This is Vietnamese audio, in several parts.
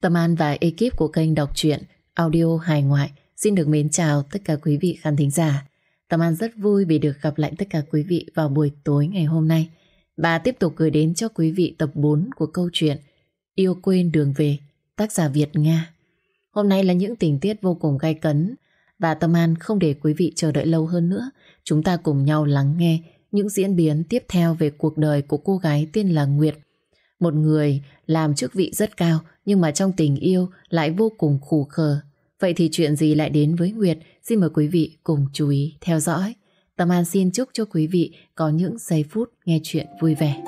Tâm An và ekip của kênh đọc truyện audio hài ngoại xin được mến chào tất cả quý vị khán thính giả. Tâm An rất vui vì được gặp lại tất cả quý vị vào buổi tối ngày hôm nay Bà tiếp tục gửi đến cho quý vị tập 4 của câu chuyện Yêu quên đường về, tác giả Việt Nga. Hôm nay là những tình tiết vô cùng gay cấn và Tâm An không để quý vị chờ đợi lâu hơn nữa. Chúng ta cùng nhau lắng nghe những diễn biến tiếp theo về cuộc đời của cô gái tên là Nguyệt. Một người làm chức vị rất cao, nhưng mà trong tình yêu lại vô cùng khủ khờ. Vậy thì chuyện gì lại đến với Nguyệt? Xin mời quý vị cùng chú ý theo dõi. Tâm An xin chúc cho quý vị có những giây phút nghe chuyện vui vẻ.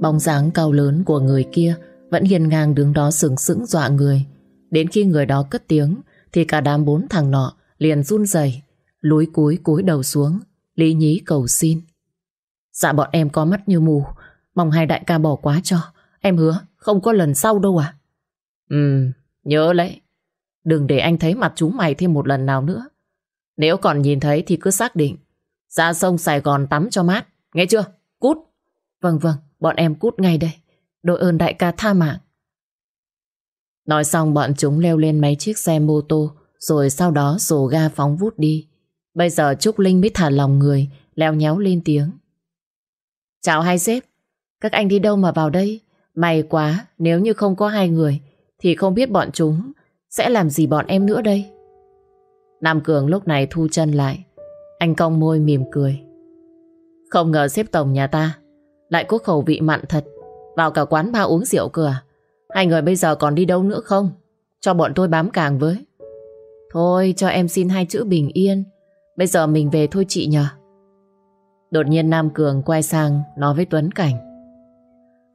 Bóng dáng cao lớn của người kia vẫn hiền ngang đứng đó sừng sững dọa người. Đến khi người đó cất tiếng thì cả đám bốn thằng nọ liền run rẩy, lúi cúi cúi đầu xuống, lý nhí cầu xin. Dạ bọn em có mắt như mù, mong hai đại ca bỏ quá cho, em hứa không có lần sau đâu à. Ừ, nhớ lấy, đừng để anh thấy mặt chúng mày thêm một lần nào nữa. Nếu còn nhìn thấy thì cứ xác định, ra sông Sài Gòn tắm cho mát, nghe chưa? Cút. Vâng vâng, bọn em cút ngay đây. Đội ơn đại ca tha mạng. Nói xong bọn chúng leo lên mấy chiếc xe mô tô rồi sau đó rồ ga phóng vút đi. Bây giờ Trúc Linh mới thả lòng người leo nhéo lên tiếng. Chào hai sếp, các anh đi đâu mà vào đây? May quá, nếu như không có hai người thì không biết bọn chúng sẽ làm gì bọn em nữa đây. Nam Cường lúc này thu chân lại. Anh cong môi mỉm cười. Không ngờ xếp tổng nhà ta lại có khẩu vị mặn thật. Vào cả quán ba uống rượu cửa? Hai người bây giờ còn đi đâu nữa không? Cho bọn tôi bám càng với. Thôi, cho em xin hai chữ bình yên. Bây giờ mình về thôi chị nhờ. Đột nhiên Nam Cường quay sang nói với Tuấn Cảnh.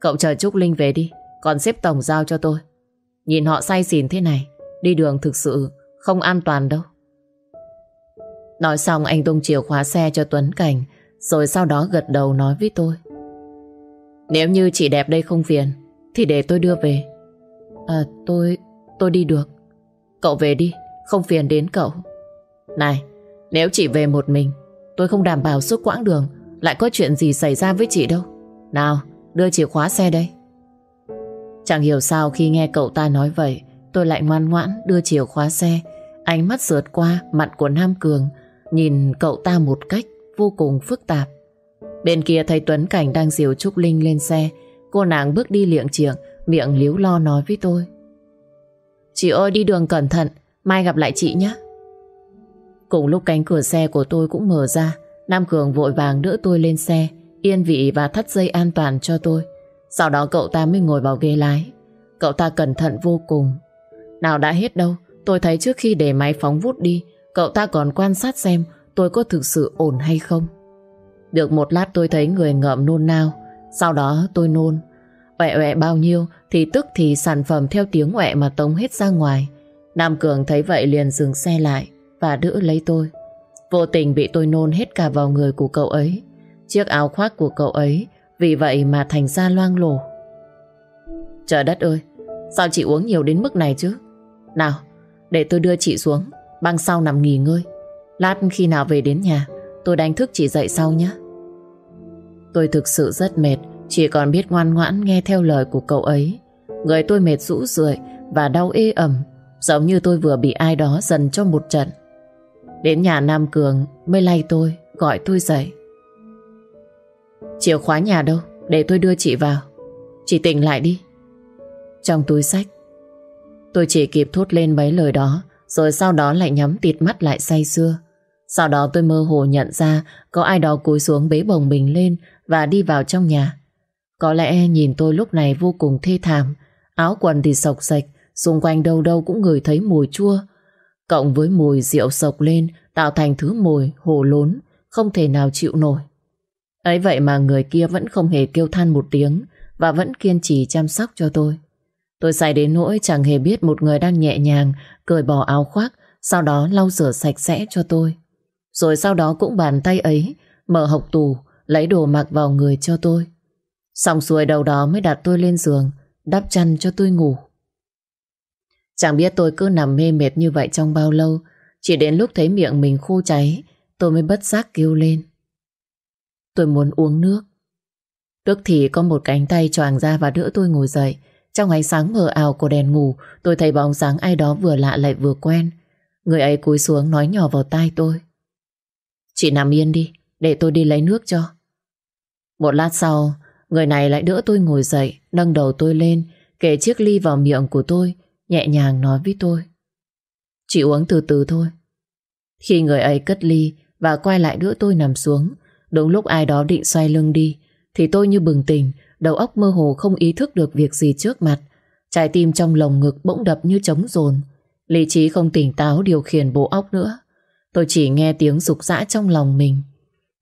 Cậu chờ Trúc Linh về đi. Còn xếp tổng giao cho tôi. Nhìn họ say xỉn thế này. Đi đường thực sự không an toàn đâu. Nói xong anh tung chìa khóa xe cho Tuấn Cảnh, rồi sau đó gật đầu nói với tôi. Nếu như chị đẹp đây không phiền, Thì để tôi đưa về. À tôi... tôi đi được. Cậu về đi, Không phiền đến cậu. Này, Nếu chị về một mình, Tôi không đảm bảo suốt quãng đường Lại có chuyện gì xảy ra với chị đâu. Nào, đưa chìa khóa xe đây. Chẳng hiểu sao khi nghe cậu ta nói vậy, Tôi lại ngoan ngoãn đưa chìa khóa xe. Ánh mắt sượt qua mặt của Nam Cường, Nhìn cậu ta một cách vô cùng phức tạp. Bên kia thấy Tuấn Cảnh đang dìu Trúc Linh lên xe. Cô nàng bước đi liệng chiệng, Miệng líu lo nói với tôi. Chị ơi, đi đường cẩn thận, Mai gặp lại chị nhé. Cùng lúc cánh cửa xe của tôi cũng mở ra, Nam Cường vội vàng đỡ tôi lên xe, Yên vị và thắt dây an toàn cho tôi. Sau đó cậu ta mới ngồi vào ghế lái. Cậu ta cẩn thận vô cùng. Nào đã hết đâu, Tôi thấy trước khi để máy phóng vút đi, Cậu ta còn quan sát xem tôi có thực sự ổn hay không được một lát tôi thấy người ngợm nôn nao. Sau đó tôi nôn. Ẹ ẹ bao nhiêu Thì tức thì sản phẩm theo tiếng ẹ mà tống hết ra ngoài. Nam Cường thấy vậy liền dừng xe lại Và đỡ lấy tôi. Vô tình bị tôi nôn hết cả vào người của cậu ấy. Chiếc áo khoác của cậu ấy, Vì vậy mà thành ra loang lổ. Trời đất ơi, Sao chị uống nhiều đến mức này chứ? Nào, để tôi đưa chị xuống, Băng sau nằm nghỉ ngơi. Lát khi nào về đến nhà, Tôi đánh thức chị dậy sau nhé. Tôi thực sự rất mệt, Chỉ còn biết ngoan ngoãn nghe theo lời của cậu ấy. Người tôi mệt rũ rượi Và đau ê ẩm, Giống như tôi vừa bị ai đó dần cho một trận. Đến nhà Nam Cường Mới lay tôi, Gọi tôi dậy. Chìa khóa nhà đâu? Để tôi đưa chị vào. Chị tỉnh lại đi. Trong túi sách, Tôi chỉ kịp thốt lên mấy lời đó, Rồi sau đó lại nhắm tịt mắt lại say sưa. Sau đó tôi mơ hồ nhận ra có ai đó cúi xuống bế bồng mình lên và đi vào trong nhà. Có lẽ nhìn tôi lúc này vô cùng thê thảm, áo quần thì sộc sạch, xung quanh đâu đâu cũng ngửi thấy mùi chua. Cộng với mùi rượu sộc lên tạo thành thứ mùi hồ lốn, không thể nào chịu nổi. Ấy vậy mà người kia vẫn không hề kêu than một tiếng và vẫn kiên trì chăm sóc cho tôi. Tôi say đến nỗi chẳng hề biết một người đang nhẹ nhàng cởi bỏ áo khoác, sau đó lau rửa sạch sẽ cho tôi. Rồi sau đó cũng bàn tay ấy Mở hộc tủ Lấy đồ mặc vào người cho tôi Xong xuôi đầu đó mới đặt tôi lên giường đắp chăn cho tôi ngủ. Chẳng biết tôi cứ nằm mê mệt như vậy trong bao lâu, chỉ đến lúc thấy miệng mình khô cháy, tôi mới bất giác kêu lên. Tôi muốn uống nước. Tức thì có một cánh tay choàng ra và đỡ tôi ngồi dậy. Trong ánh sáng mờ ảo của đèn ngủ, tôi thấy bóng dáng ai đó vừa lạ lại vừa quen. Người ấy cúi xuống nói nhỏ vào tai tôi. Chị nằm yên đi, để tôi đi lấy nước cho. Một lát sau, người này lại đỡ tôi ngồi dậy, nâng đầu tôi lên, kể chiếc ly vào miệng của tôi, nhẹ nhàng nói với tôi. Chị uống từ từ thôi. Khi người ấy cất ly và quay lại đỡ tôi nằm xuống, đúng lúc ai đó định xoay lưng đi, thì tôi như bừng tỉnh, đầu óc mơ hồ không ý thức được việc gì trước mặt. Trái tim trong lồng ngực bỗng đập như trống rồn. Lý trí không tỉnh táo điều khiển bộ óc nữa. Tôi chỉ nghe tiếng rục rã trong lòng mình.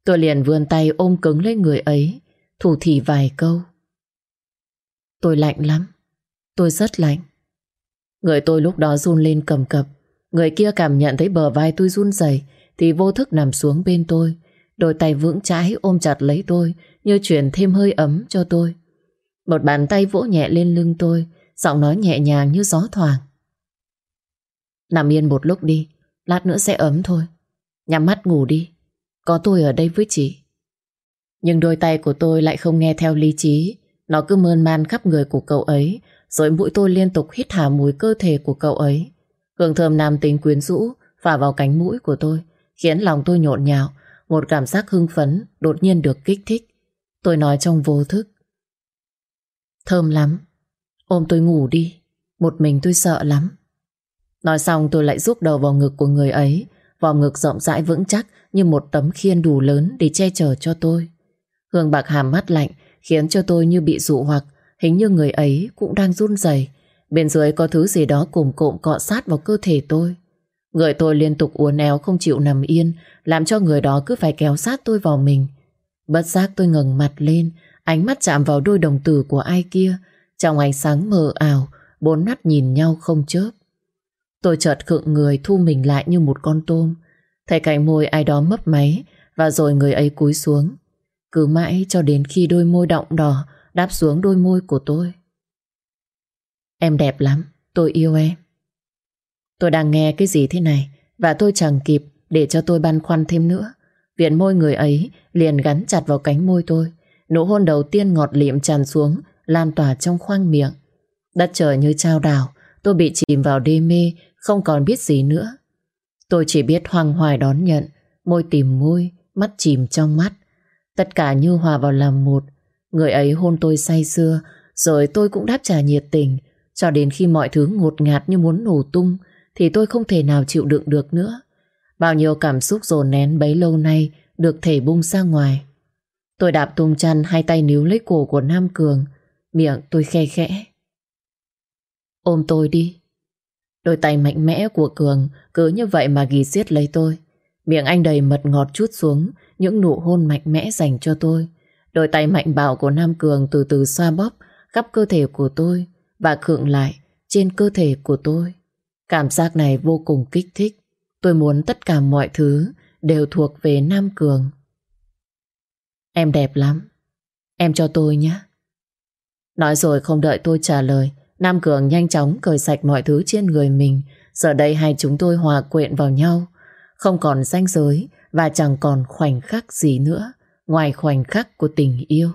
Tôi liền vươn tay ôm cứng lấy người ấy, thủ thỉ vài câu. Tôi lạnh lắm. Tôi rất lạnh. Người tôi lúc đó run lên cầm cập. Người kia cảm nhận thấy bờ vai tôi run rẩy thì vô thức nằm xuống bên tôi. Đôi tay vững chãi ôm chặt lấy tôi như chuyển thêm hơi ấm cho tôi. Một bàn tay vỗ nhẹ lên lưng tôi, giọng nói nhẹ nhàng như gió thoảng. Nằm yên một lúc đi, lát nữa sẽ ấm thôi. Nhắm mắt ngủ đi, có tôi ở đây với chị. Nhưng đôi tay của tôi lại không nghe theo lý trí, nó cứ mơn man khắp người của cậu ấy, rồi mũi tôi liên tục hít hà mùi cơ thể của cậu ấy. Hương thơm nam tính quyến rũ phả vào cánh mũi của tôi, khiến lòng tôi nhộn nhạo, một cảm giác hưng phấn đột nhiên được kích thích. Tôi nói trong vô thức. Thơm lắm. Ôm tôi ngủ đi. Một mình tôi sợ lắm. Nói xong tôi lại rút đầu vào ngực của người ấy. Vòng ngực rộng rãi vững chắc như một tấm khiên đủ lớn để che chở cho tôi. Hương bạc hàm mắt lạnh khiến cho tôi như bị dụ hoặc hình như người ấy cũng đang run rẩy. Bên dưới có thứ gì đó cùng cộm cọ sát vào cơ thể tôi. Người tôi liên tục uốn éo không chịu nằm yên làm cho người đó cứ phải kéo sát tôi vào mình. Bất giác tôi ngẩng mặt lên, ánh mắt chạm vào đôi đồng tử của ai kia. Trong ánh sáng mờ ảo, bốn mắt nhìn nhau không chớp. Tôi chợt khựng người thu mình lại như một con tôm. Thấy cạnh môi ai đó mấp máy và rồi người ấy cúi xuống. Cứ mãi cho đến khi đôi môi động đỏ đáp xuống đôi môi của tôi. Em đẹp lắm, tôi yêu em. Tôi đang nghe cái gì thế này và tôi chẳng kịp để cho tôi băn khoăn thêm nữa. Viện môi người ấy liền gắn chặt vào cánh môi tôi. Nụ hôn đầu tiên ngọt liệm tràn xuống, lan tỏa trong khoang miệng. Đất trời như trao đảo, tôi bị chìm vào đê mê, không còn biết gì nữa. Tôi chỉ biết hoang hoài đón nhận, môi tìm môi, mắt chìm trong mắt. Tất cả như hòa vào làm một. Người ấy hôn tôi say sưa, rồi tôi cũng đáp trả nhiệt tình, cho đến khi mọi thứ ngột ngạt như muốn nổ tung, thì tôi không thể nào chịu đựng được nữa. Bao nhiêu cảm xúc dồn nén bấy lâu nay được thể bung ra ngoài. Tôi đạp tung chăn hai tay níu lấy cổ của Nam Cường, miệng tôi khe khẽ. Ôm tôi đi. Đôi tay mạnh mẽ của Cường cứ như vậy mà ghi xiết lấy tôi. Miệng anh đầy mật ngọt chút xuống những nụ hôn mạnh mẽ dành cho tôi. Đôi tay mạnh bạo của Nam Cường từ từ xoa bóp khắp cơ thể của tôi và khượng lại trên cơ thể của tôi. Cảm giác này vô cùng kích thích. Tôi muốn tất cả mọi thứ đều thuộc về Nam Cường. Em đẹp lắm. Em cho tôi nhé. Nói rồi không đợi tôi trả lời, Nam Cường nhanh chóng cởi sạch mọi thứ trên người mình. Giờ đây hai chúng tôi hòa quyện vào nhau. Không còn ranh giới và chẳng còn khoảnh khắc gì nữa ngoài khoảnh khắc của tình yêu.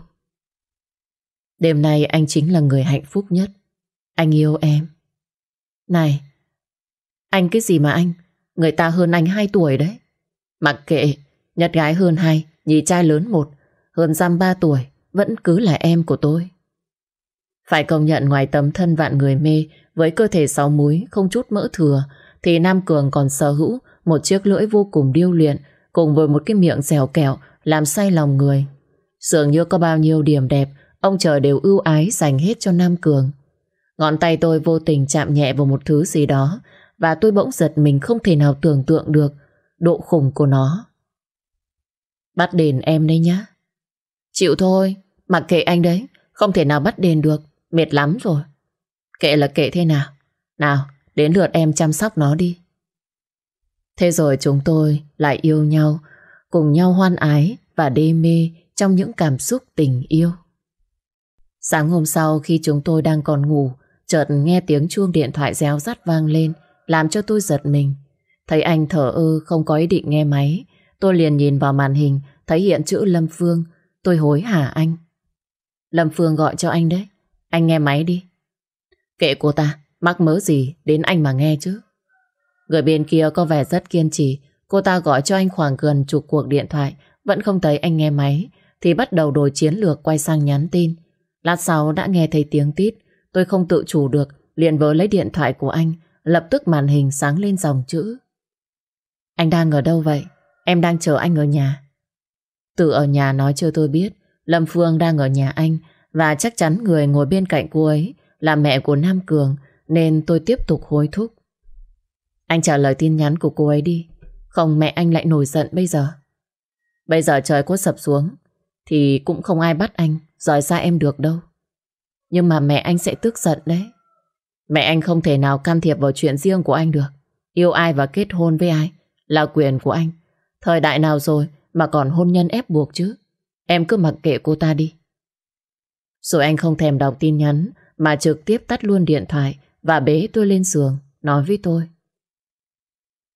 Đêm nay anh chính là người hạnh phúc nhất. Anh yêu em. Này, anh cái gì mà anh? Người ta hơn anh 2 tuổi đấy. Mặc kệ, nhật gái hơn 2, nhì trai lớn 1, hơn giam 3 tuổi, vẫn cứ là em của tôi. Phải công nhận ngoài tấm thân vạn người mê với cơ thể sáu múi không chút mỡ thừa thì Nam Cường còn sở hữu một chiếc lưỡi vô cùng điêu luyện cùng với một cái miệng dẻo kẹo làm say lòng người. Dường như có bao nhiêu điểm đẹp ông trời đều ưu ái dành hết cho Nam Cường. Ngón tay tôi vô tình chạm nhẹ vào một thứ gì đó và tôi bỗng giật mình không thể nào tưởng tượng được độ khủng của nó. Bắt đền em đấy nhá. Chịu thôi, mặc kệ anh đấy, không thể nào bắt đền được, mệt lắm rồi. Kệ là kệ thế nào. Nào, đến lượt em chăm sóc nó đi. Thế rồi chúng tôi lại yêu nhau, cùng nhau hoan ái và đê mê trong những cảm xúc tình yêu. Sáng hôm sau khi chúng tôi đang còn ngủ, chợt nghe tiếng chuông điện thoại réo rắt vang lên, làm cho tôi giật mình. Thấy anh thở ơ không có ý định nghe máy, tôi liền nhìn vào màn hình, thấy hiện chữ Lâm Phương, tôi hối hả anh. Lâm Phương gọi cho anh đấy, anh nghe máy đi. Kệ cô ta, mắc mớ gì, đến anh mà nghe chứ. Người bên kia có vẻ rất kiên trì, cô ta gọi cho anh khoảng gần chục cuộc điện thoại, vẫn không thấy anh nghe máy, thì bắt đầu đổi chiến lược quay sang nhắn tin. Lát sau đã nghe thấy tiếng tít, tôi không tự chủ được, liền vớ lấy điện thoại của anh, lập tức màn hình sáng lên dòng chữ. Anh đang ở đâu vậy? Em đang chờ anh ở nhà. từ ở nhà nói cho tôi biết, Lâm Phương đang ở nhà anh, và chắc chắn người ngồi bên cạnh cô ấy là mẹ của Nam Cường, nên tôi tiếp tục hối thúc. Anh trả lời tin nhắn của cô ấy đi, không mẹ anh lại nổi giận bây giờ. Bây giờ trời có sập xuống, thì cũng không ai bắt anh rời xa em được đâu. Nhưng mà mẹ anh sẽ tức giận đấy. Mẹ anh không thể nào can thiệp vào chuyện riêng của anh được. Yêu ai và kết hôn với ai Là quyền của anh. Thời đại nào rồi mà còn hôn nhân ép buộc chứ? Em cứ mặc kệ cô ta đi. Rồi anh không thèm đọc tin nhắn, Mà trực tiếp tắt luôn điện thoại Và bế tôi lên giường, Nói với tôi.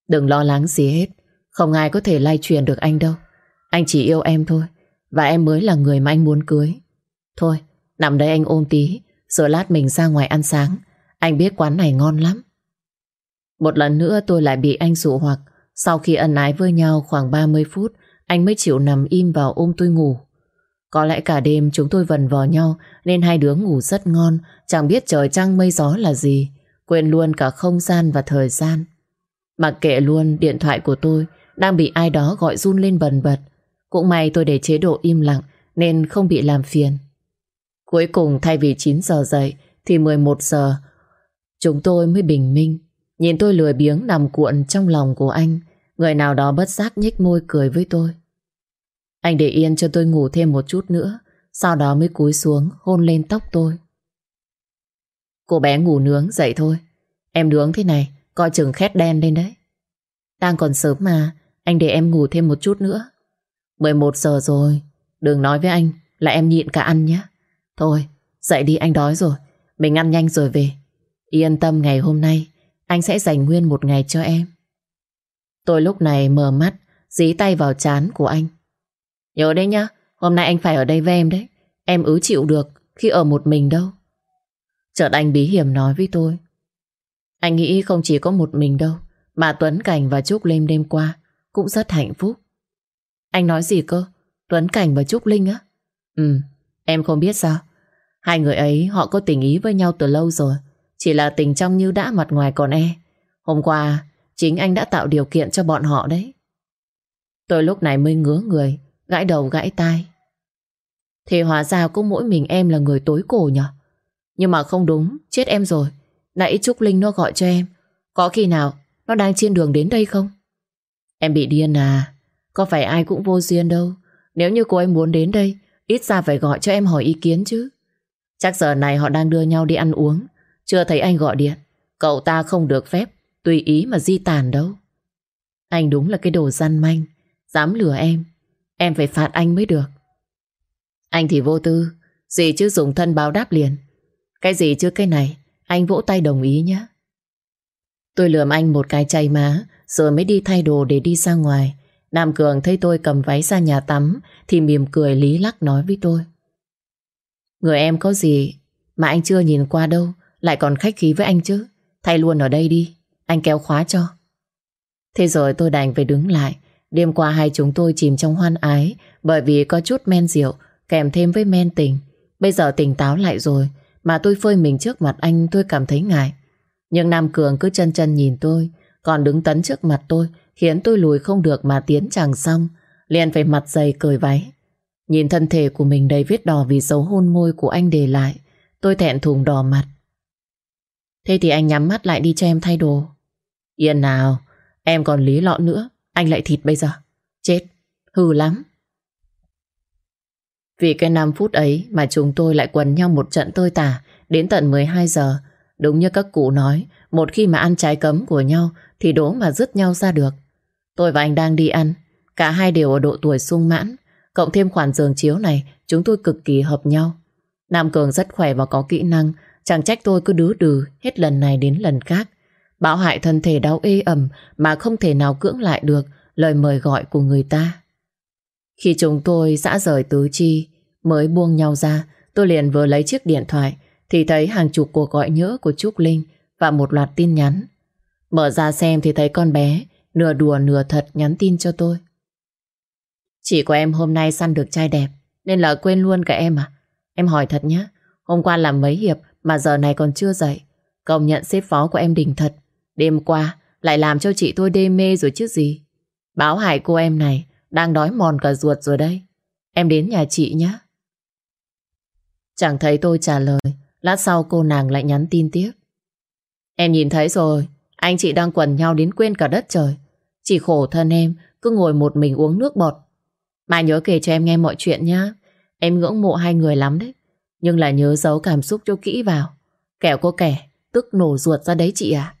Đừng lo lắng gì hết, Không ai có thể lay truyền được anh đâu. Anh chỉ yêu em thôi, và em mới là người mà anh muốn cưới. Thôi, nằm đây anh ôm tí, Rồi lát mình ra ngoài ăn sáng. Anh biết quán này ngon lắm. Một lần nữa tôi lại bị anh dụ hoặc. Sau khi ân ái với nhau khoảng 30 phút, Anh mới chịu nằm im vào ôm tôi ngủ. Có lẽ cả đêm chúng tôi vần vò nhau, Nên hai đứa ngủ rất ngon, Chẳng biết trời trăng mây gió là gì, Quên luôn cả không gian và thời gian Mặc kệ luôn, điện thoại của tôi Đang bị ai đó gọi run lên bần bật cũng may tôi để chế độ im lặng, nên không bị làm phiền. Cuối cùng, thay vì 9 giờ dậy thì 11 giờ, chúng tôi mới bình minh. Nhìn tôi lười biếng nằm cuộn trong lòng của anh, người nào đó bất giác nhếch môi cười với tôi. Anh để yên cho tôi ngủ thêm một chút nữa, sau đó mới cúi xuống, hôn lên tóc tôi. Cô bé ngủ nướng dậy thôi. Em nướng thế này, coi chừng khét đen lên đấy. Đang còn sớm mà, anh để em ngủ thêm một chút nữa 11 giờ rồi, Đừng nói với anh là em nhịn cả ăn nhé Thôi, dậy đi, anh đói rồi, Mình ăn nhanh rồi về Yên tâm ngày hôm nay, Anh sẽ dành nguyên một ngày cho em Tôi lúc này mở mắt, Dí tay vào chán của anh Nhớ đấy nhá Hôm nay anh phải ở đây với em đấy Em ứ chịu được khi ở một mình đâu Chợt anh bí hiểm nói với tôi Anh nghĩ không chỉ có một mình đâu Mà Tuấn Cảnh và Trúc Linh đêm qua Cũng rất hạnh phúc anh nói gì cơ? Tuấn Cảnh và Trúc Linh á? Ừ, em không biết sao. Hai người ấy họ có tình ý với nhau từ lâu rồi. Chỉ là tình trong như đã mặt ngoài còn e. Hôm qua, chính anh đã tạo điều kiện cho bọn họ đấy. Tôi lúc này mới ngứa người, gãi đầu gãi tai. Thế hóa ra cũng mỗi mình em là người tối cổ nhở? Nhưng mà không đúng, chết em rồi. Nãy Trúc Linh nó gọi cho em. Có khi nào nó đang trên đường đến đây không? Em bị điên à? Có phải ai cũng vô duyên đâu Nếu như cô ấy muốn đến đây Ít ra phải gọi cho em hỏi ý kiến chứ Chắc giờ này họ đang đưa nhau đi ăn uống Chưa thấy anh gọi điện Cậu ta không được phép Tùy ý mà di tản đâu Anh đúng là cái đồ gian manh Dám lừa em Em phải phạt anh mới được Anh thì vô tư Gì chứ dùng thân báo đáp liền Cái gì chứ cái này Anh vỗ tay đồng ý nhé Tôi lườm anh một cái chay má Rồi mới đi thay đồ để đi ra ngoài Nam Cường thấy tôi cầm váy ra nhà tắm thì mỉm cười lý lắc nói với tôi. Người em có gì mà anh chưa nhìn qua đâu lại còn khách khí với anh chứ. Thay luôn ở đây đi, anh kéo khóa cho. Thế rồi tôi đành phải đứng lại. Đêm qua hai chúng tôi chìm trong hoan ái bởi vì có chút men rượu kèm thêm với men tình. Bây giờ tỉnh táo lại rồi mà tôi phơi mình trước mặt anh tôi cảm thấy ngại. Nhưng Nam Cường cứ chân chân nhìn tôi còn đứng tấn trước mặt tôi khiến tôi lùi không được mà tiến chẳng xong, liền phải mặt dày cười váy. Nhìn thân thể của mình đầy vết đỏ vì dấu hôn môi của anh để lại, tôi thẹn thùng đỏ mặt. Thế thì anh nhắm mắt lại đi cho em thay đồ. Yên nào, em còn lý lọ nữa, anh lại thịt bây giờ. Chết, hư lắm. Vì cái 5 phút ấy mà chúng tôi lại quần nhau một trận tơi tả đến tận 12 giờ. Đúng như các cụ nói, một khi mà ăn trái cấm của nhau thì đố mà dứt nhau ra được. Tôi và anh đang đi ăn Cả hai đều ở độ tuổi sung mãn Cộng thêm khoản giường chiếu này Chúng tôi cực kỳ hợp nhau Nam Cường rất khỏe và có kỹ năng, chẳng trách tôi cứ đứ đừ hết lần này đến lần khác. Bão hại thân thể đau ê ẩm mà không thể nào cưỡng lại được lời mời gọi của người ta. Khi chúng tôi dã rời tứ chi, mới buông nhau ra, tôi liền vừa lấy chiếc điện thoại thì thấy hàng chục cuộc gọi nhỡ của Trúc Linh và một loạt tin nhắn. Mở ra xem thì thấy con bé nửa đùa nửa thật nhắn tin cho tôi. Chị của em hôm nay săn được trai đẹp nên là quên luôn cả em à? Em hỏi thật nhé, hôm qua làm mấy hiệp mà giờ này còn chưa dậy. Công nhận xếp phó của em đỉnh thật. Đêm qua, lại làm cho chị tôi đê mê rồi chứ gì. Báo hại cô em này, đang đói mòn cả ruột rồi đây. Em đến nhà chị nhé. Chẳng thấy tôi trả lời. Lát sau cô nàng lại nhắn tin tiếp. Em nhìn thấy rồi. Anh chị đang quần nhau đến quên cả đất trời. Chỉ khổ thân em, cứ ngồi một mình uống nước bọt. Mà nhớ kể cho em nghe mọi chuyện nhá. Em ngưỡng mộ hai người lắm đấy. Nhưng là nhớ giấu cảm xúc cho kỹ vào. Kẻo có kẻ, tức nổ ruột ra đấy chị à.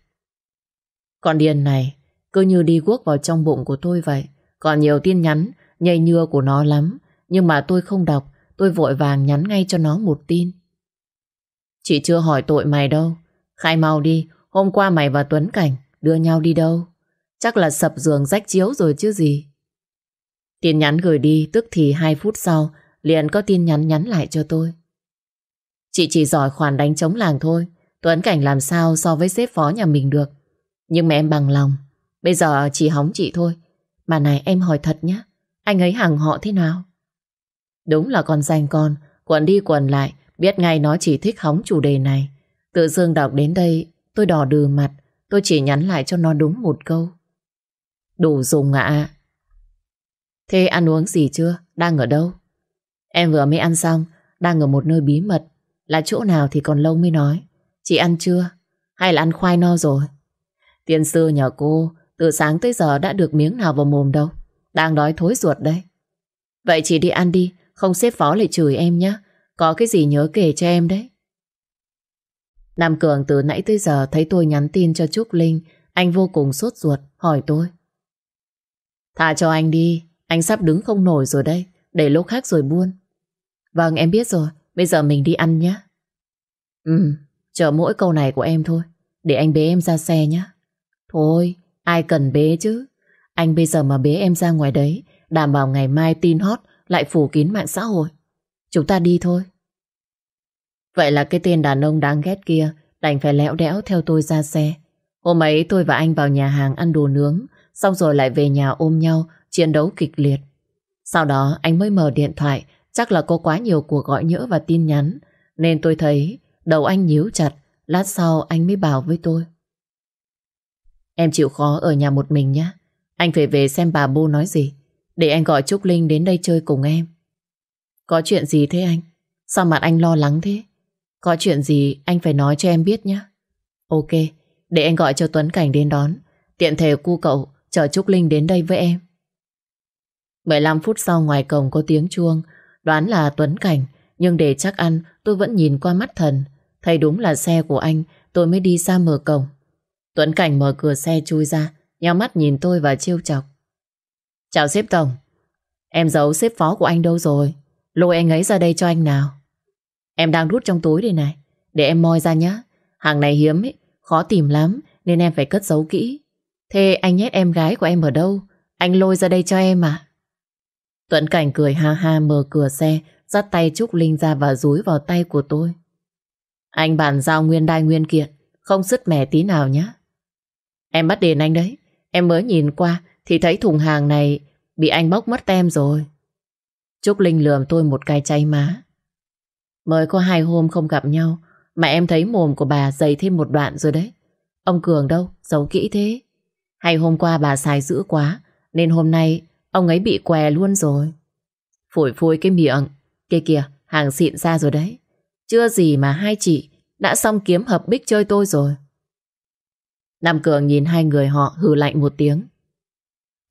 Con điên này, cứ như đi guốc vào trong bụng của tôi vậy. Còn nhiều tin nhắn, nhây nhưa của nó lắm. Nhưng mà tôi không đọc. Tôi vội vàng nhắn ngay cho nó một tin. Chị chưa hỏi tội mày đâu. Khai mau đi. Hôm qua mày và Tuấn Cảnh đưa nhau đi đâu? Chắc là sập giường rách chiếu rồi chứ gì. Tin nhắn gửi đi, tức thì 2 phút sau, liền có tin nhắn nhắn lại cho tôi. Chị chỉ giỏi khoản đánh chống làng thôi. Tuấn Cảnh làm sao so với sếp phó nhà mình được. Nhưng mà em bằng lòng. Bây giờ chỉ hóng chị thôi. Mà này, em hỏi thật nhé. Anh ấy hàng họ thế nào? Đúng là con danh con. Quần đi quần lại. Biết ngay nó chỉ thích hóng chủ đề này. Tự dưng đọc đến đây, tôi đỏ đừ mặt. Tôi chỉ nhắn lại cho nó đúng một câu. Đủ dùng ạ. Thế ăn uống gì chưa? Đang ở đâu? Em vừa mới ăn xong. Đang ở một nơi bí mật. Là chỗ nào thì còn lâu mới nói. Chị ăn chưa? Hay là ăn khoai no rồi? Tiên sư nhờ cô từ sáng tới giờ đã được miếng nào vào mồm đâu. Đang đói thối ruột đây. Vậy chị đi ăn đi, không xếp phó lại chửi em nhé. Có cái gì nhớ kể cho em đấy. Nam Cường từ nãy tới giờ thấy tôi nhắn tin cho Trúc Linh, anh vô cùng sốt ruột, hỏi tôi. Thả cho anh đi, anh sắp đứng không nổi rồi đây, để lúc khác rồi buôn. Vâng, em biết rồi, bây giờ mình đi ăn nhé. Ừ, chờ mỗi câu này của em thôi, để anh bế em ra xe nhé. Thôi, ai cần bế chứ? Anh bây giờ mà bế em ra ngoài đấy, đảm bảo ngày mai tin hot lại phủ kín mạng xã hội. Chúng ta đi thôi. Vậy là cái tên đàn ông đáng ghét kia đành phải lẽo đẽo theo tôi ra xe. Hôm ấy tôi và anh vào nhà hàng ăn đồ nướng, xong rồi lại về nhà ôm nhau, chiến đấu kịch liệt. Sau đó anh mới mở điện thoại, chắc là có quá nhiều cuộc gọi nhỡ và tin nhắn, nên tôi thấy đầu anh nhíu chặt, lát sau anh mới bảo với tôi. Em chịu khó ở nhà một mình nhé. Anh phải về xem bà bô nói gì, để anh gọi Trúc Linh đến đây chơi cùng em. Có chuyện gì thế anh? Sao mặt anh lo lắng thế? Có chuyện gì anh phải nói cho em biết nhé. Ok, để anh gọi cho Tuấn Cảnh đến đón. Tiện thể cu cậu chở Trúc Linh đến đây với em. 15 phút sau ngoài cổng có tiếng chuông, đoán là Tuấn Cảnh, nhưng để chắc ăn tôi vẫn nhìn qua mắt thần. Thấy đúng là xe của anh, tôi mới đi ra mở cổng. Tuấn Cảnh mở cửa xe chui ra, nhau mắt nhìn tôi và chiêu chọc. Chào xếp tổng, em giấu xếp phó của anh đâu rồi? Lôi anh ấy ra đây cho anh nào. Em đang đút trong túi đây này, để em moi ra nhá. Hàng này hiếm ấy, khó tìm lắm nên em phải cất giấu kỹ. Thế anh nhét em gái của em ở đâu? Anh lôi ra đây cho em à? Tuấn Cảnh cười ha ha mở cửa xe, dắt tay Trúc Linh ra và rúi vào tay của tôi. Anh bàn giao nguyên đai nguyên kiện, không sứt mẻ tí nào nhé. Em bắt đền anh đấy, em mới nhìn qua thì thấy thùng hàng này bị anh bóc mất tem rồi. Trúc Linh lườm tôi một cái chay má. Mới có hai hôm không gặp nhau mà em thấy mồm của bà dày thêm một đoạn rồi đấy. Ông Cường đâu, giấu kỹ thế. Hay hôm qua bà xài dữ quá nên hôm nay ông ấy bị què luôn rồi. Phổi phôi cái miệng. Kia kìa, hàng xịn ra rồi đấy. Chưa gì mà hai chị đã xong kiếm hợp bích chơi tôi rồi. Nam Cường nhìn hai người họ hừ lạnh một tiếng.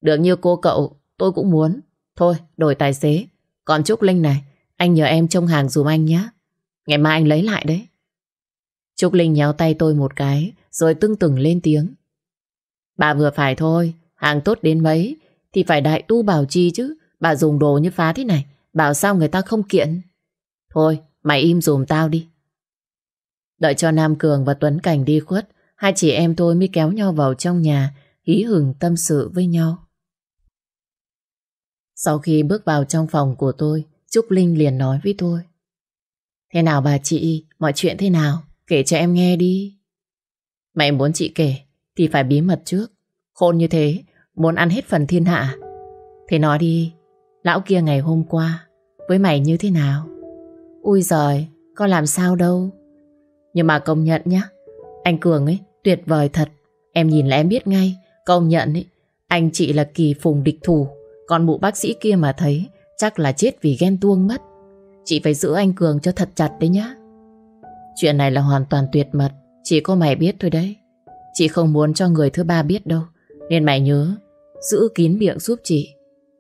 Được như cô cậu, tôi cũng muốn. Thôi, đổi tài xế. Còn Trúc Linh này, anh nhờ em trông hàng dùm anh nhé. Ngày mai anh lấy lại đấy. Trúc Linh nhéo tay tôi một cái, rồi tưng từng lên tiếng. Bà vừa phải thôi, hàng tốt đến mấy, thì phải đại tu bảo chi chứ. Bà dùng đồ như phá thế này, bảo sao người ta không kiện. Thôi, Mày im dùm tao đi. Đợi cho Nam Cường và Tuấn Cảnh đi khuất, hai chị em tôi mới kéo nhau vào trong nhà, hí hửng tâm sự với nhau. Sau khi bước vào trong phòng của tôi, Trúc Linh liền nói với tôi. Thế nào bà chị, mọi chuyện thế nào? Kể cho em nghe đi. Mày muốn chị kể, thì phải bí mật trước. Khôn như thế, muốn ăn hết phần thiên hạ. Thế nói đi, lão kia ngày hôm qua, với mày như thế nào? Ui giời, có làm sao đâu. Nhưng mà công nhận nhá, anh Cường ấy, tuyệt vời thật. Em nhìn là em biết ngay, công nhận ấy, anh chị là kỳ phùng địch thủ. Còn mụ bác sĩ kia mà thấy, chắc là chết vì ghen tuông mất. Chị phải giữ anh Cường cho thật chặt đấy nhá. Chuyện này là hoàn toàn tuyệt mật, chỉ có mày biết thôi đấy. Chị không muốn cho người thứ ba biết đâu, nên mày nhớ giữ kín miệng giúp chị.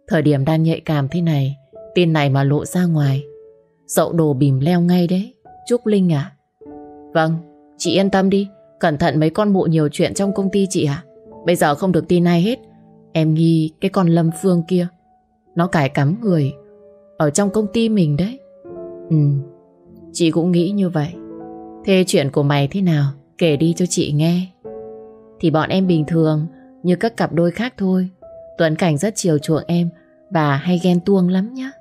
Thời điểm đang nhạy cảm thế này, tin này mà lộ ra ngoài, dậu đồ bìm leo ngay đấy. Trúc Linh à? Vâng, chị yên tâm đi, cẩn thận mấy con mụ nhiều chuyện trong công ty chị à? Bây giờ không được tin ai hết. Em nghi cái con Lâm Phương kia, nó cải cắm người ở trong công ty mình đấy. Ừ, chị cũng nghĩ như vậy. Thế chuyện của mày thế nào? Kể đi cho chị nghe. Thì bọn em bình thường, như các cặp đôi khác thôi. Tuấn Cảnh rất chiều chuộng em và hay ghen tuông lắm nhá.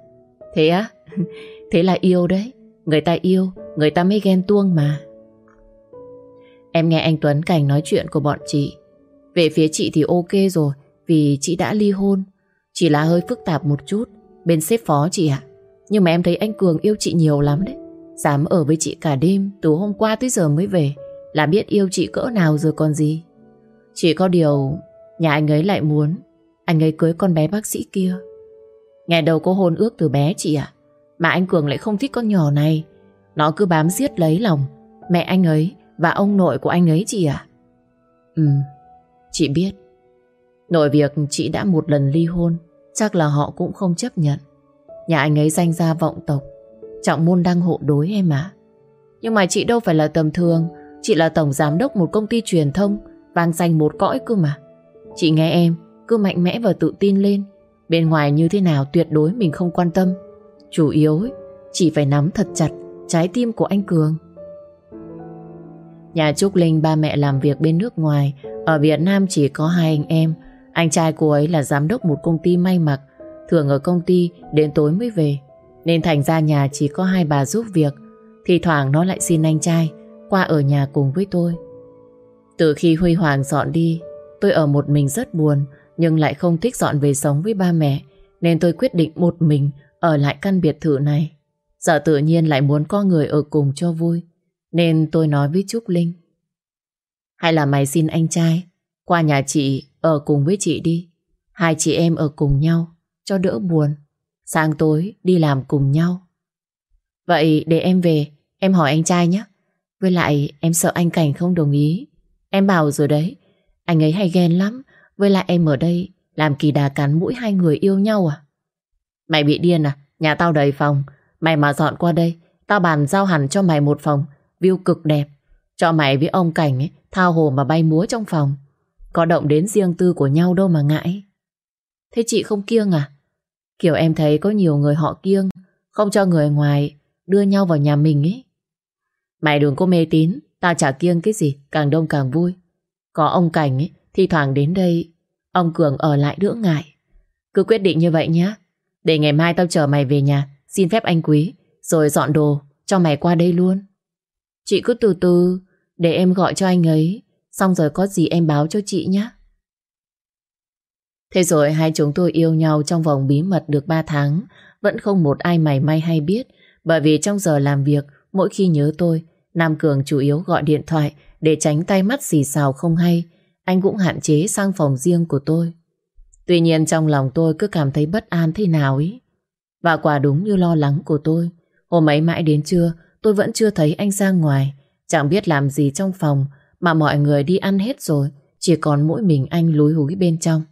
Thế á? Thế là yêu đấy. Người ta yêu, người ta mới ghen tuông mà. Em nghe anh Tuấn Cảnh nói chuyện của bọn chị. Về phía chị thì ok rồi, vì chị đã ly hôn. Chỉ là hơi phức tạp một chút, bên sếp phó chị ạ. Nhưng mà em thấy anh Cường yêu chị nhiều lắm đấy. Dám ở với chị cả đêm, từ hôm qua tới giờ mới về. Là biết yêu chị cỡ nào rồi còn gì. Chỉ có điều, nhà anh ấy lại muốn anh ấy cưới con bé bác sĩ kia. Nghe đầu có hôn ước từ bé chị ạ. Mà anh Cường lại không thích con nhỏ này. Nó cứ bám giết lấy lòng mẹ anh ấy và ông nội của anh ấy chị ạ. Ừ, chị biết. Nội việc chị đã một lần ly hôn, chắc là họ cũng không chấp nhận. Nhà anh ấy danh gia vọng tộc, trọng môn đăng hộ đối em à. Nhưng mà chị đâu phải là tầm thường, chị là tổng giám đốc một công ty truyền thông, vang danh một cõi cơ mà. Chị nghe em, cứ mạnh mẽ và tự tin lên. Bên ngoài như thế nào tuyệt đối mình không quan tâm. Chủ yếu ấy, chỉ phải nắm thật chặt trái tim của anh Cường. Nhà Trúc Linh ba mẹ làm việc bên nước ngoài, ở Việt Nam chỉ có hai anh em. Anh trai cô ấy là giám đốc một công ty may mặc, thường ở công ty đến tối mới về. Nên thành ra nhà chỉ có hai bà giúp việc, thì thoảng nó lại xin anh trai qua ở nhà cùng với tôi. Từ khi Huy Hoàng dọn đi, tôi ở một mình rất buồn, nhưng lại không thích dọn về sống với ba mẹ, nên tôi quyết định một mình ở lại căn biệt thự này. Giờ tự nhiên lại muốn có người ở cùng cho vui, nên tôi nói với Trúc Linh. Hay là mày xin anh trai, qua nhà chị ở cùng với chị đi. Hai chị em ở cùng nhau, cho đỡ buồn. Sáng tối đi làm cùng nhau. Vậy để em về, em hỏi anh trai nhé. Với lại em sợ anh Cảnh không đồng ý. Em bảo rồi đấy, anh ấy hay ghen lắm. Với lại em ở đây làm kỳ đà cắn mũi hai người yêu nhau à? Mày bị điên à? Nhà tao đầy phòng. Mày mà dọn qua đây, tao bàn giao hẳn cho mày một phòng, view cực đẹp. Cho mày với ông Cảnh ấy, thao hồ mà bay múa trong phòng. Có động đến riêng tư của nhau đâu mà ngại. Thế chị không kiêng à? Kiểu em thấy có nhiều người họ kiêng, không cho người ngoài đưa nhau vào nhà mình ấy. Mày đừng có mê tín, tao chả kiêng cái gì, càng đông càng vui. Có ông Cảnh ấy, thi thoảng đến đây, ông Cường ở lại đỡ ngại. Cứ quyết định như vậy nhé. Để ngày mai tao chờ mày về nhà, xin phép anh Quý, rồi dọn đồ, cho mày qua đây luôn. Chị cứ từ từ, để em gọi cho anh ấy, xong rồi có gì em báo cho chị nhé. Thế rồi hai chúng tôi yêu nhau trong vòng bí mật được 3 tháng, vẫn không một ai mày may hay biết, bởi vì trong giờ làm việc, mỗi khi nhớ tôi, Nam Cường chủ yếu gọi điện thoại để tránh tay mắt xì xào không hay, anh cũng hạn chế sang phòng riêng của tôi. Tuy nhiên trong lòng tôi cứ cảm thấy bất an thế nào ý. Và quả đúng như lo lắng của tôi, hôm ấy mãi đến trưa tôi vẫn chưa thấy anh ra ngoài, chẳng biết làm gì trong phòng mà mọi người đi ăn hết rồi, chỉ còn mỗi mình anh lúi húi bên trong.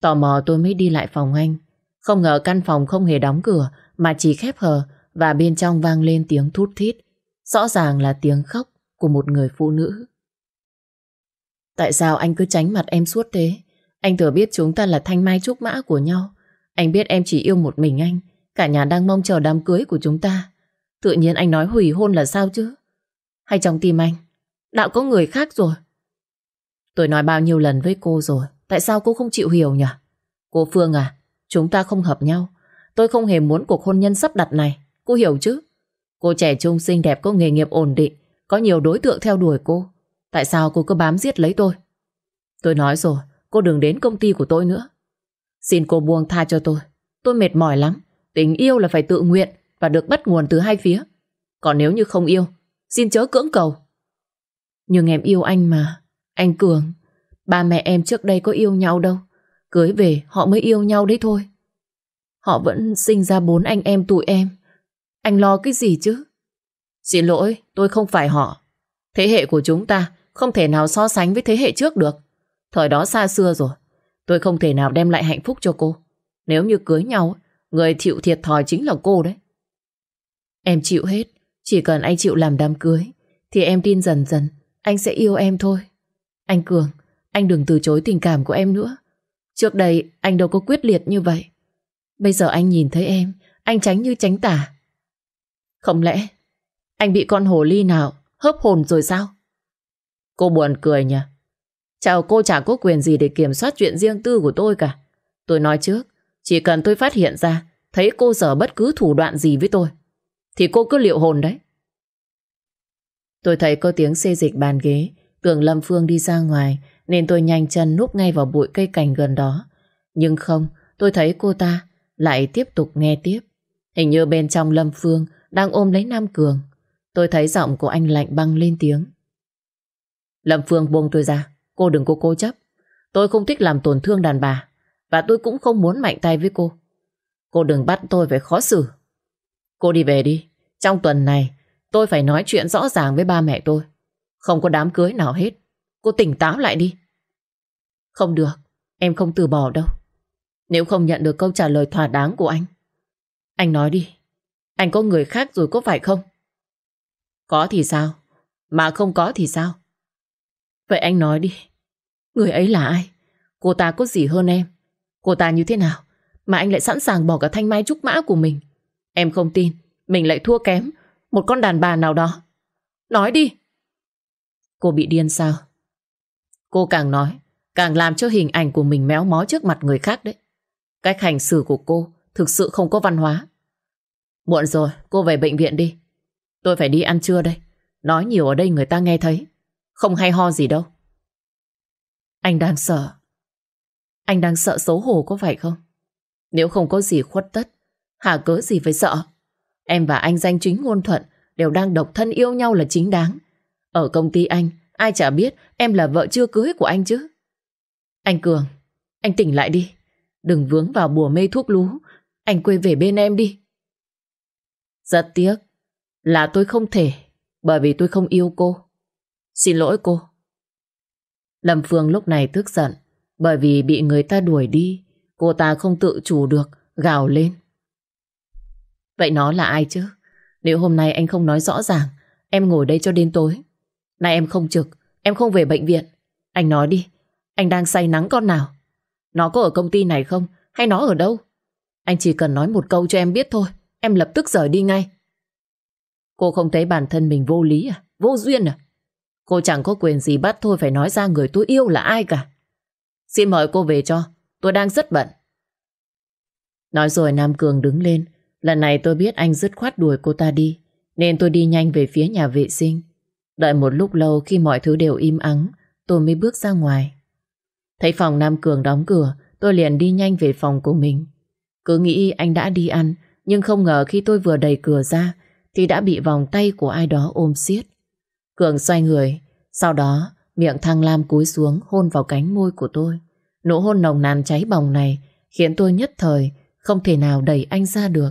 Tò mò tôi mới đi lại phòng anh, không ngờ căn phòng không hề đóng cửa mà chỉ khép hờ và bên trong vang lên tiếng thút thít, rõ ràng là tiếng khóc của một người phụ nữ. Tại sao anh cứ tránh mặt em suốt thế? Anh thừa biết chúng ta là thanh mai trúc mã của nhau. Anh biết em chỉ yêu một mình anh. Cả nhà đang mong chờ đám cưới của chúng ta. Tự nhiên anh nói hủy hôn là sao chứ? Hay trong tim anh, đã có người khác rồi? Tôi nói bao nhiêu lần với cô rồi, tại sao cô không chịu hiểu nhỉ? Cô Phương à, chúng ta không hợp nhau. Tôi không hề muốn cuộc hôn nhân sắp đặt này, cô hiểu chứ? Cô trẻ trung xinh đẹp có nghề nghiệp ổn định, có nhiều đối tượng theo đuổi cô. Tại sao cô cứ bám giết lấy tôi? Tôi nói rồi, cô đừng đến công ty của tôi nữa. Xin cô buông tha cho tôi. Tôi mệt mỏi lắm. Tình yêu là phải tự nguyện và được bắt nguồn từ hai phía. Còn nếu như không yêu, xin chớ cưỡng cầu. Nhưng em yêu anh mà. Anh Cường, ba mẹ em trước đây có yêu nhau đâu. Cưới về họ mới yêu nhau đấy thôi. Họ vẫn sinh ra bốn anh em tụi em. Anh lo cái gì chứ? Xin lỗi, tôi không phải họ. Thế hệ của chúng ta không thể nào so sánh với thế hệ trước được. Thời đó xa xưa rồi. Tôi không thể nào đem lại hạnh phúc cho cô. Nếu như cưới nhau, người chịu thiệt thòi chính là cô đấy. Em chịu hết. Chỉ cần anh chịu làm đám cưới, thì em tin dần dần anh sẽ yêu em thôi. Anh Cường, anh đừng từ chối tình cảm của em nữa. Trước đây anh đâu có quyết liệt như vậy. Bây giờ anh nhìn thấy em, anh tránh như tránh tả. Không lẽ anh bị con hồ ly nào hớp hồn rồi sao? Cô buồn cười nhỉ? Chào cô chả có quyền gì để kiểm soát chuyện riêng tư của tôi cả. Tôi nói trước, chỉ cần tôi phát hiện ra thấy cô dở bất cứ thủ đoạn gì với tôi, thì cô cứ liệu hồn đấy. Tôi thấy có tiếng xê dịch bàn ghế, tưởng Lâm Phương đi ra ngoài, nên tôi nhanh chân núp ngay vào bụi cây cành gần đó. Nhưng không, tôi thấy cô ta lại tiếp tục nghe tiếp. Hình như bên trong Lâm Phương đang ôm lấy Nam Cường. Tôi thấy giọng của anh lạnh băng lên tiếng. Lâm Phương buông tôi ra. Cô đừng có cố chấp. Tôi không thích làm tổn thương đàn bà. Và tôi cũng không muốn mạnh tay với cô. Cô đừng bắt tôi phải khó xử. Cô đi về đi. Trong tuần này, tôi phải nói chuyện rõ ràng với ba mẹ tôi. Không có đám cưới nào hết. Cô tỉnh táo lại đi. Không được. Em không từ bỏ đâu. Nếu không nhận được câu trả lời thỏa đáng của anh. Anh nói đi. Anh có người khác rồi có phải không? Có thì sao? Mà không có thì sao? Vậy anh nói đi. Người ấy là ai? Cô ta có gì hơn em? Cô ta như thế nào? Mà anh lại sẵn sàng bỏ cả thanh mai trúc mã của mình. Em không tin. Mình lại thua kém. Một con đàn bà nào đó. Nói đi. Cô bị điên sao? Cô càng nói, càng làm cho hình ảnh của mình méo mó trước mặt người khác đấy. Cách hành xử của cô thực sự không có văn hóa. Muộn rồi, cô về bệnh viện đi. Tôi phải đi ăn trưa đây. Nói nhiều ở đây người ta nghe thấy. Không hay ho gì đâu. Anh đang sợ. Anh đang sợ xấu hổ có phải không? Nếu không có gì khuất tất, hả cớ gì phải sợ? Em và anh danh chính ngôn thuận đều đang độc thân yêu nhau là chính đáng. Ở công ty anh, ai chả biết em là vợ chưa cưới của anh chứ. Anh Cường, anh tỉnh lại đi. Đừng vướng vào bùa mê thuốc lú. Anh quay về bên em đi. Rất tiếc là tôi không thể bởi vì tôi không yêu cô. Xin lỗi cô. Lâm Phương lúc này tức giận bởi vì bị người ta đuổi đi. Cô ta không tự chủ được, gào lên. Vậy nó là ai chứ? Nếu hôm nay anh không nói rõ ràng, em ngồi đây cho đến tối. Nay em không trực, em không về bệnh viện. Anh nói đi, anh đang say nắng con nào? Nó có ở công ty này không? Hay nó ở đâu? Anh chỉ cần nói một câu cho em biết thôi. Em lập tức rời đi ngay. Cô không thấy bản thân mình vô lý à? Vô duyên à? Cô chẳng có quyền gì bắt thôi phải nói ra người tôi yêu là ai cả. Xin mời cô về cho. Tôi đang rất bận. Nói rồi Nam Cường đứng lên. Lần này tôi biết anh dứt khoát đuổi cô ta đi. Nên tôi đi nhanh về phía nhà vệ sinh. Đợi một lúc lâu khi mọi thứ đều im ắng, tôi mới bước ra ngoài. Thấy phòng Nam Cường đóng cửa, tôi liền đi nhanh về phòng của mình. Cứ nghĩ anh đã đi ăn, nhưng không ngờ khi tôi vừa đẩy cửa ra, thì đã bị vòng tay của ai đó ôm siết. Cường xoay người, sau đó miệng thăng lam cúi xuống hôn vào cánh môi của tôi. Nụ hôn nồng nàn cháy bỏng này khiến tôi nhất thời không thể nào đẩy anh ra được.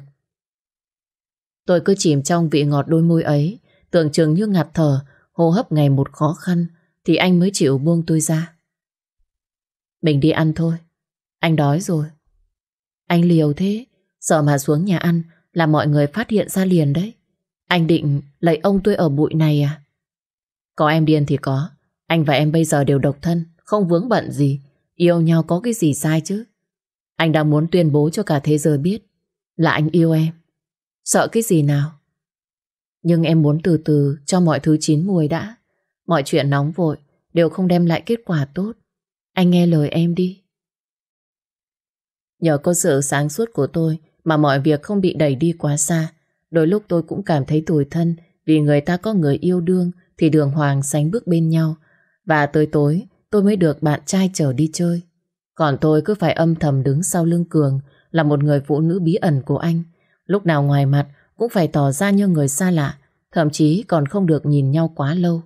Tôi cứ chìm trong vị ngọt đôi môi ấy, tưởng chừng như ngạt thở, hô hấp ngày một khó khăn, thì anh mới chịu buông tôi ra. Mình đi ăn thôi, anh đói rồi. Anh liều thế, sợ mà xuống nhà ăn là mọi người phát hiện ra liền đấy. Anh định lấy ông tôi ở bụi này à? Có em điên thì có. Anh và em bây giờ đều độc thân, không vướng bận gì. Yêu nhau có cái gì sai chứ? Anh đang muốn tuyên bố cho cả thế giới biết là anh yêu em. Sợ cái gì nào? Nhưng em muốn từ từ cho mọi thứ chín mùi đã. Mọi chuyện nóng vội, đều không đem lại kết quả tốt. Anh nghe lời em đi. Nhờ có sự sáng suốt của tôi mà mọi việc không bị đẩy đi quá xa. Đôi lúc tôi cũng cảm thấy tủi thân vì người ta có người yêu đương thì đường hoàng sánh bước bên nhau. Và tới tối, tôi mới được bạn trai chở đi chơi. Còn tôi cứ phải âm thầm đứng sau lưng Cường, là một người phụ nữ bí ẩn của anh. Lúc nào ngoài mặt cũng phải tỏ ra như người xa lạ, thậm chí còn không được nhìn nhau quá lâu.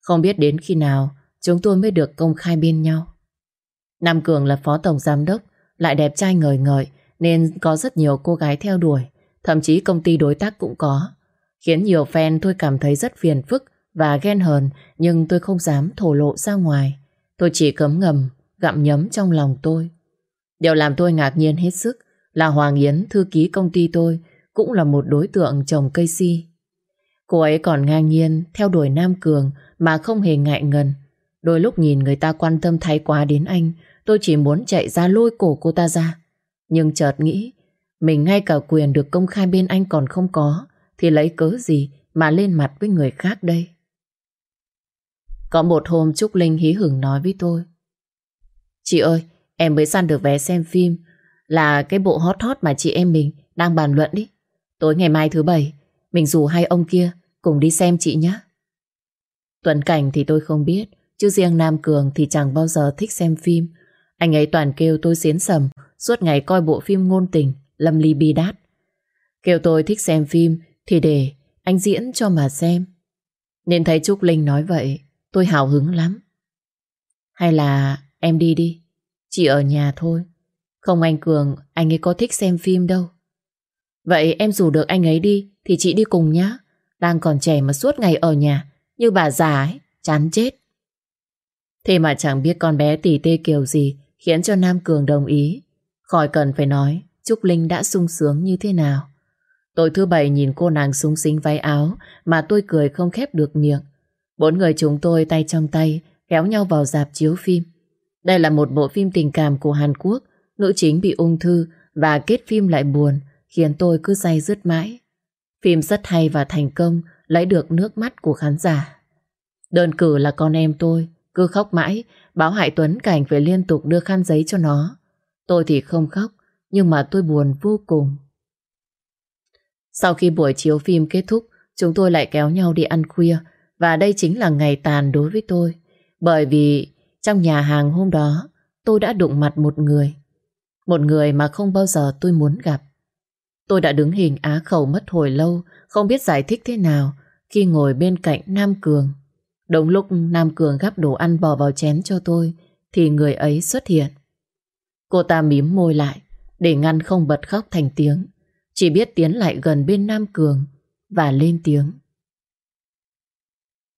Không biết đến khi nào chúng tôi mới được công khai bên nhau. Nam Cường là phó tổng giám đốc, lại đẹp trai ngời ngời nên có rất nhiều cô gái theo đuổi, thậm chí công ty đối tác cũng có. Khiến nhiều fan tôi cảm thấy rất phiền phức và ghen hờn nhưng tôi không dám thổ lộ ra ngoài. Tôi chỉ cấm ngầm, gặm nhấm trong lòng tôi. Điều làm tôi ngạc nhiên hết sức là Hoàng Yến, thư ký công ty tôi, cũng là một đối tượng trồng cây si. Cô ấy còn ngang nhiên theo đuổi Nam Cường mà không hề ngại ngần. Đôi lúc nhìn người ta quan tâm thái quá đến anh, tôi chỉ muốn chạy ra lôi cổ cô ta ra. Nhưng chợt nghĩ, mình ngay cả quyền được công khai bên anh còn không có, thì lấy cớ gì mà lên mặt với người khác đây? Có một hôm Trúc Linh hí hửng nói với tôi. Chị ơi, em mới săn được vé xem phim, là cái bộ hot hot mà chị em mình đang bàn luận đi. Tối ngày mai thứ bảy, mình rủ hai ông kia cùng đi xem chị nhé. Tuấn Cảnh thì tôi không biết, chứ riêng Nam Cường thì chẳng bao giờ thích xem phim. Anh ấy toàn kêu tôi xiến sầm, suốt ngày coi bộ phim ngôn tình, lâm ly bi đát. Kêu tôi thích xem phim thì để anh diễn cho mà xem. Nên thấy Trúc Linh nói vậy, tôi hào hứng lắm. Hay là em đi đi, chị ở nhà thôi. Không anh Cường, anh ấy có thích xem phim đâu. Vậy em rủ được anh ấy đi thì chị đi cùng nhá. Đang còn trẻ mà suốt ngày ở nhà, như bà già ấy, chán chết. Thế mà chẳng biết con bé tỉ tê kiểu gì khiến cho Nam Cường đồng ý. Khỏi cần phải nói, Trúc Linh đã sung sướng như thế nào. Tôi thứ bảy nhìn cô nàng sung xính váy áo mà tôi cười không khép được miệng. Bốn người chúng tôi tay trong tay kéo nhau vào dạp chiếu phim. Đây là một bộ phim tình cảm của Hàn Quốc, nữ chính bị ung thư và kết phim lại buồn, khiến tôi cứ say dứt mãi. Phim rất hay và thành công, lấy được nước mắt của khán giả. Đơn cử là con em tôi, cứ khóc mãi, báo hại Tuấn Cảnh phải liên tục đưa khăn giấy cho nó. Tôi thì không khóc, nhưng mà tôi buồn vô cùng. Sau khi buổi chiếu phim kết thúc, chúng tôi lại kéo nhau đi ăn khuya, và đây chính là ngày tàn đối với tôi. Bởi vì trong nhà hàng hôm đó, tôi đã đụng mặt một người. Một người mà không bao giờ tôi muốn gặp. Tôi đã đứng hình á khẩu mất hồi lâu, không biết giải thích thế nào khi ngồi bên cạnh Nam Cường. Đúng lúc Nam Cường gắp đồ ăn bỏ vào chén cho tôi, thì người ấy xuất hiện. Cô ta mím môi lại, để ngăn không bật khóc thành tiếng. Chỉ biết tiến lại gần bên Nam Cường và lên tiếng.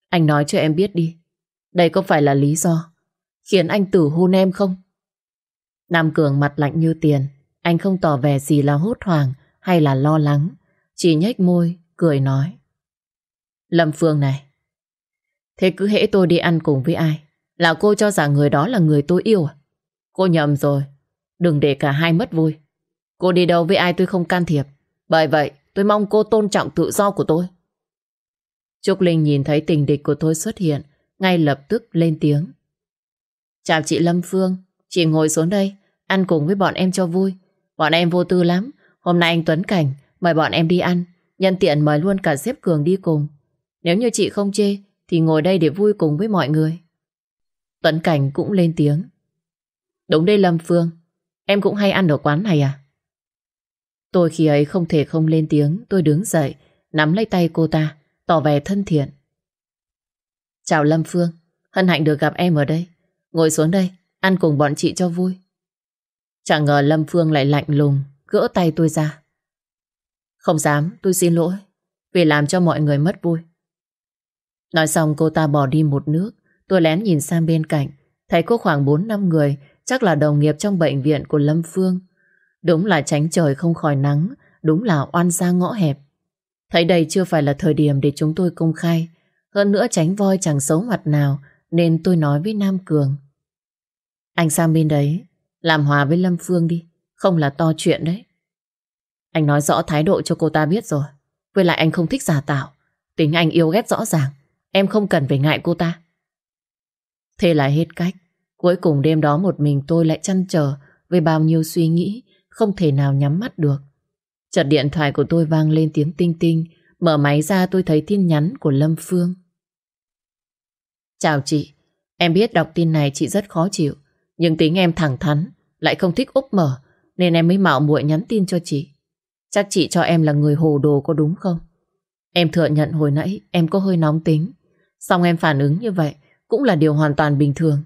Anh nói cho em biết đi, đây có phải là lý do khiến anh tử hôn em không? Nam Cường mặt lạnh như tiền, anh không tỏ vẻ gì là hốt hoảng hay là lo lắng, chỉ nhếch môi, cười nói. Lâm Phương này, thế cứ hễ tôi đi ăn cùng với ai, là cô cho rằng người đó là người tôi yêu à? Cô nhầm rồi, đừng để cả hai mất vui. Cô đi đâu với ai tôi không can thiệp, bởi vậy tôi mong cô tôn trọng tự do của tôi. Trúc Linh nhìn thấy tình địch của tôi xuất hiện, ngay lập tức lên tiếng. Chào chị Lâm Phương, chị ngồi xuống đây, ăn cùng với bọn em cho vui. Bọn em vô tư lắm, Hôm nay anh Tuấn Cảnh mời bọn em đi ăn, nhân tiện mời luôn cả xếp Cường đi cùng. Nếu như chị không chê, thì ngồi đây để vui cùng với mọi người. Tuấn Cảnh cũng lên tiếng. Đúng đây Lâm Phương, em cũng hay ăn ở quán này à? Tôi khi ấy không thể không lên tiếng, tôi đứng dậy, nắm lấy tay cô ta, tỏ vẻ thân thiện. Chào Lâm Phương, hân hạnh được gặp em ở đây. Ngồi xuống đây, ăn cùng bọn chị cho vui. Chẳng ngờ Lâm Phương lại lạnh lùng, gỡ tay tôi ra. Không dám, tôi xin lỗi, vì làm cho mọi người mất vui. Nói xong cô ta bỏ đi một nước, tôi lén nhìn sang bên cạnh, thấy có khoảng 4 năm người, chắc là đồng nghiệp trong bệnh viện của Lâm Phương. Đúng là tránh trời không khỏi nắng, đúng là oan gia ngõ hẹp. Thấy đây chưa phải là thời điểm để chúng tôi công khai, hơn nữa tránh voi chẳng xấu mặt nào, nên tôi nói với Nam Cường. Anh sang bên đấy, làm hòa với Lâm Phương đi. Không là to chuyện đấy. Anh nói rõ thái độ cho cô ta biết rồi. Với lại anh không thích giả tạo. Tính anh yêu ghét rõ ràng. Em không cần phải ngại cô ta. Thế là hết cách. Cuối cùng đêm đó một mình tôi lại chăn trở với bao nhiêu suy nghĩ không thể nào nhắm mắt được. Chợt điện thoại của tôi vang lên tiếng tinh tinh. Mở máy ra tôi thấy tin nhắn của Lâm Phương. Chào chị. Em biết đọc tin này chị rất khó chịu. Nhưng tính em thẳng thắn, lại không thích úp mở, nên em mới mạo muội nhắn tin cho chị. Chắc chị cho em là người hồ đồ có đúng không? Em thừa nhận hồi nãy em có hơi nóng tính. Xong em phản ứng như vậy cũng là điều hoàn toàn bình thường.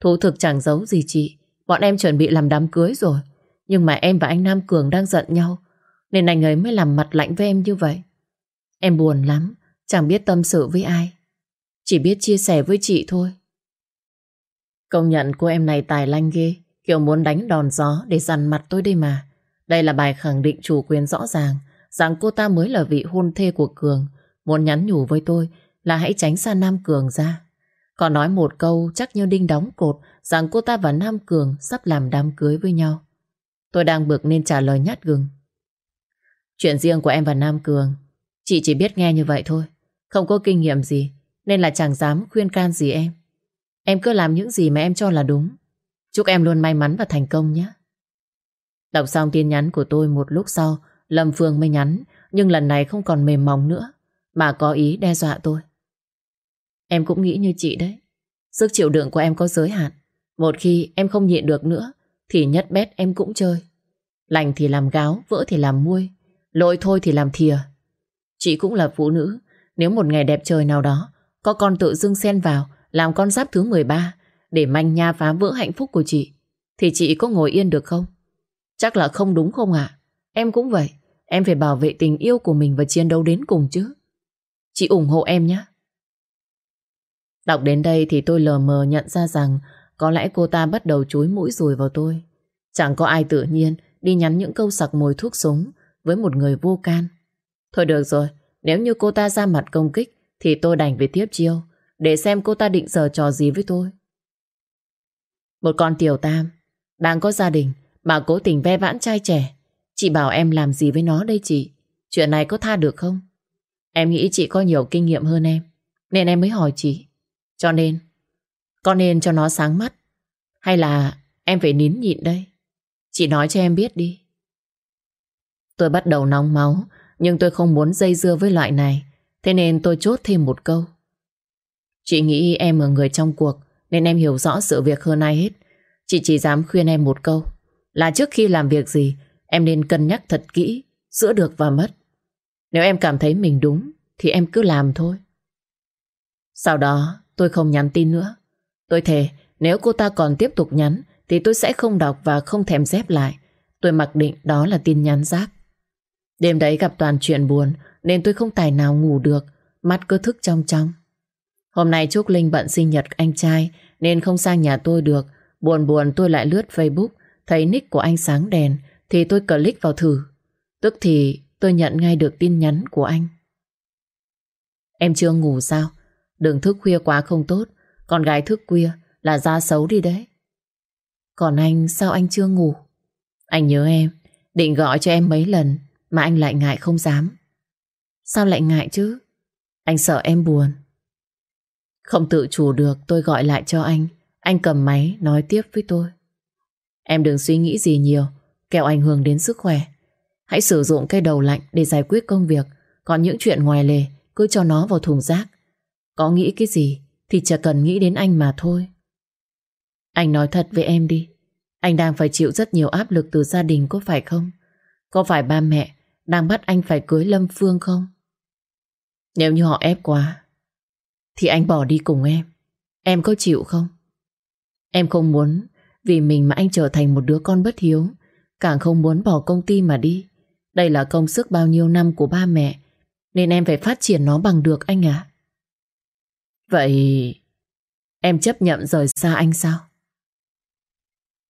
Thú thực chẳng giấu gì chị. Bọn em chuẩn bị làm đám cưới rồi. Nhưng mà em và anh Nam Cường đang giận nhau. Nên anh ấy mới làm mặt lạnh với em như vậy. Em buồn lắm. Chẳng biết tâm sự với ai. Chỉ biết chia sẻ với chị thôi. Công nhận cô em này tài lanh ghê. Kiểu muốn đánh đòn gió để dằn mặt tôi đây mà. Đây là bài khẳng định chủ quyền rõ ràng, rằng cô ta mới là vị hôn thê của Cường. Muốn nhắn nhủ với tôi là hãy tránh xa Nam Cường ra. Còn nói một câu, chắc như đinh đóng cột, rằng cô ta và Nam Cường sắp làm đám cưới với nhau. Tôi đang bực nên trả lời nhát gừng. Chuyện riêng của em và Nam Cường, Chị chỉ biết nghe như vậy thôi, Không có kinh nghiệm gì, Nên là chẳng dám khuyên can gì em Em cứ làm những gì mà em cho là đúng. Chúc em luôn may mắn và thành công nhé. Đọc xong tin nhắn của tôi một lúc sau Lâm Phương mới nhắn Nhưng lần này không còn mềm mỏng nữa Mà có ý đe dọa tôi. Em cũng nghĩ như chị đấy. Sức chịu đựng của em có giới hạn. Một khi em không nhịn được nữa Thì nhất bét em cũng chơi. Lành thì làm gáo, vỡ thì làm muôi Lỗi thôi thì làm thìa. Chị cũng là phụ nữ Nếu một ngày đẹp trời nào đó Có con tự dưng xen vào làm con giáp thứ 13 Để manh nha phá vỡ hạnh phúc của chị Thì chị có ngồi yên được không? Chắc là không đúng không ạ? Em cũng vậy Em phải bảo vệ tình yêu của mình và chiến đấu đến cùng chứ. Chị ủng hộ em nhé. Đọc đến đây thì tôi lờ mờ nhận ra rằng có lẽ cô ta bắt đầu chúi mũi rồi vào tôi. Chẳng có ai tự nhiên đi nhắn những câu sặc mùi thuốc súng với một người vô can. Thôi được rồi, nếu như cô ta ra mặt công kích thì tôi đành về tiếp chiêu để xem cô ta định giờ trò gì với tôi. Một con tiểu tam đang có gia đình mà cố tình ve vãn trai trẻ. Chị bảo em làm gì với nó đây chị? Chuyện này có tha được không? Em nghĩ chị có nhiều kinh nghiệm hơn em nên em mới hỏi chị. Cho nên con nên cho nó sáng mắt hay là em phải nín nhịn đây? Chị nói cho em biết đi. Tôi bắt đầu nóng máu, nhưng tôi không muốn dây dưa với loại này, thế nên tôi chốt thêm một câu. Chị nghĩ em là người trong cuộc, nên em hiểu rõ sự việc hơn ai hết. Chị chỉ dám khuyên em một câu, là trước khi làm việc gì, em nên cân nhắc thật kỹ, giữa được và mất. Nếu em cảm thấy mình đúng, thì em cứ làm thôi. Sau đó, tôi không nhắn tin nữa. Tôi thề, nếu cô ta còn tiếp tục nhắn, thì tôi sẽ không đọc và không thèm dép lại. Tôi mặc định đó là tin nhắn rác. Đêm đấy gặp toàn chuyện buồn nên tôi không tài nào ngủ được, mắt cứ thức trong trong. Hôm nay Trúc Linh bận sinh nhật anh trai nên không sang nhà tôi được. Buồn buồn tôi lại lướt Facebook, thấy nick của anh sáng đèn thì tôi click vào thử. Tức thì tôi nhận ngay được tin nhắn của anh. Em chưa ngủ sao? Đừng thức khuya quá không tốt. Con gái thức khuya là da xấu đi đấy. Còn anh sao anh chưa ngủ? Anh nhớ em, định gọi cho em mấy lần mà anh lại ngại không dám. Sao lại ngại chứ? Anh sợ em buồn. Không tự chủ được tôi gọi lại cho anh. Anh cầm máy nói tiếp với tôi. Em đừng suy nghĩ gì nhiều, kẹo ảnh hưởng đến sức khỏe. Hãy sử dụng cây đầu lạnh để giải quyết công việc. Còn những chuyện ngoài lề cứ cho nó vào thùng rác. Có nghĩ cái gì thì chỉ cần nghĩ đến anh mà thôi. Anh nói thật với em đi. Anh đang phải chịu rất nhiều áp lực từ gia đình có phải không? Có phải ba mẹ đang bắt anh phải cưới Lâm Phương không? Nếu như họ ép quá thì anh bỏ đi cùng em. Em có chịu không? Em không muốn, vì mình mà anh trở thành một đứa con bất hiếu càng không muốn bỏ công ty mà đi. Đây là công sức bao nhiêu năm của ba mẹ, nên em phải phát triển nó bằng được anh ạ. Vậy em chấp nhận rời xa anh sao?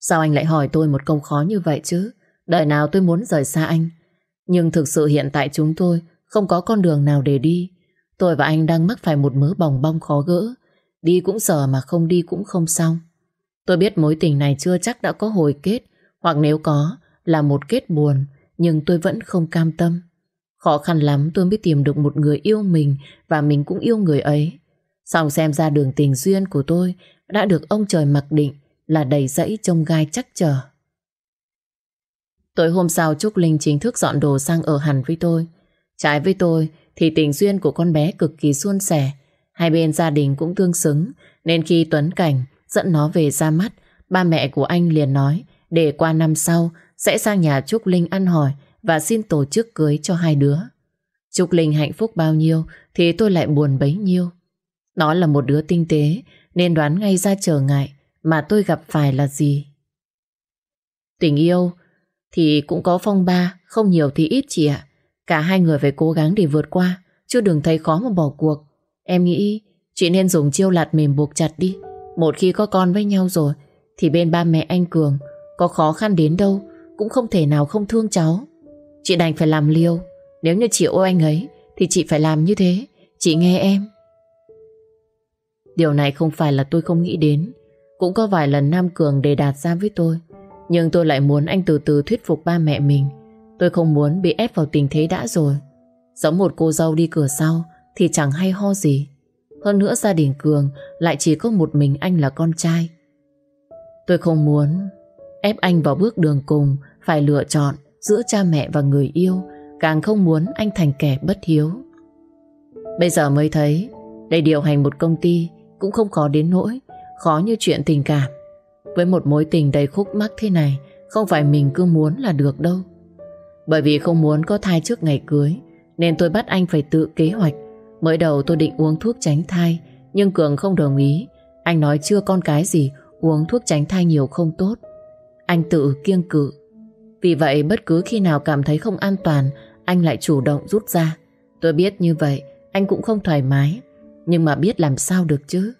Sao anh lại hỏi tôi một câu khó như vậy chứ? Đời nào tôi muốn rời xa anh. Nhưng thực sự hiện tại chúng tôi không có con đường nào để đi. Tôi và anh đang mắc phải một mớ bòng bong khó gỡ. Đi cũng sợ mà không đi cũng không xong. Tôi biết mối tình này chưa chắc đã có hồi kết, hoặc nếu có là một kết buồn, nhưng tôi vẫn không cam tâm. Khó khăn lắm tôi mới tìm được một người yêu mình và mình cũng yêu người ấy. Xong xem ra đường tình duyên của tôi đã được ông trời mặc định là đầy dẫy trông gai chắc chờ. Tối hôm sau Trúc Linh chính thức dọn đồ sang ở hẳn với tôi. Trái với tôi thì tình duyên của con bé cực kỳ suôn sẻ. Hai bên gia đình cũng tương xứng nên khi Tuấn Cảnh dẫn nó về ra mắt ba mẹ của anh liền nói để qua năm sau sẽ sang nhà Trúc Linh ăn hỏi và xin tổ chức cưới cho hai đứa. Trúc Linh hạnh phúc bao nhiêu thì tôi lại buồn bấy nhiêu. Nó là một đứa tinh tế nên đoán ngay ra trở ngại mà tôi gặp phải là gì. Tình yêu thì cũng có phong ba, không nhiều thì ít chị ạ. Cả hai người phải cố gắng để vượt qua, chứ đừng thấy khó mà bỏ cuộc. Em nghĩ chị nên dùng chiêu lạt mềm buộc chặt đi. Một khi có con với nhau rồi, thì bên ba mẹ anh Cường có khó khăn đến đâu cũng không thể nào không thương cháu. Chị đành phải làm liêu. Nếu như chị ôi anh ấy, thì chị phải làm như thế. Chị nghe em. Điều này không phải là tôi không nghĩ đến. Cũng có vài lần Nam Cường đề đạt ra với tôi. Nhưng tôi lại muốn anh từ từ thuyết phục ba mẹ mình. Tôi không muốn bị ép vào tình thế đã rồi. Giống một cô dâu đi cửa sau thì chẳng hay ho gì. Hơn nữa gia đình Cường lại chỉ có một mình anh là con trai. Tôi không muốn ép anh vào bước đường cùng phải lựa chọn giữa cha mẹ và người yêu, càng không muốn anh thành kẻ bất hiếu. Bây giờ mới thấy, để điều hành một công ty cũng không khó đến nỗi, khó như chuyện tình cảm. Với một mối tình đầy khúc mắc thế này, không phải mình cứ muốn là được đâu. Bởi vì không muốn có thai trước ngày cưới, nên tôi bắt anh phải tự kế hoạch. Mới đầu tôi định uống thuốc tránh thai, nhưng Cường không đồng ý. Anh nói chưa con cái gì, uống thuốc tránh thai nhiều không tốt. Anh tự kiêng cự. Vì vậy bất cứ khi nào cảm thấy không an toàn, anh lại chủ động rút ra. Tôi biết như vậy, anh cũng không thoải mái. Nhưng mà biết làm sao được chứ.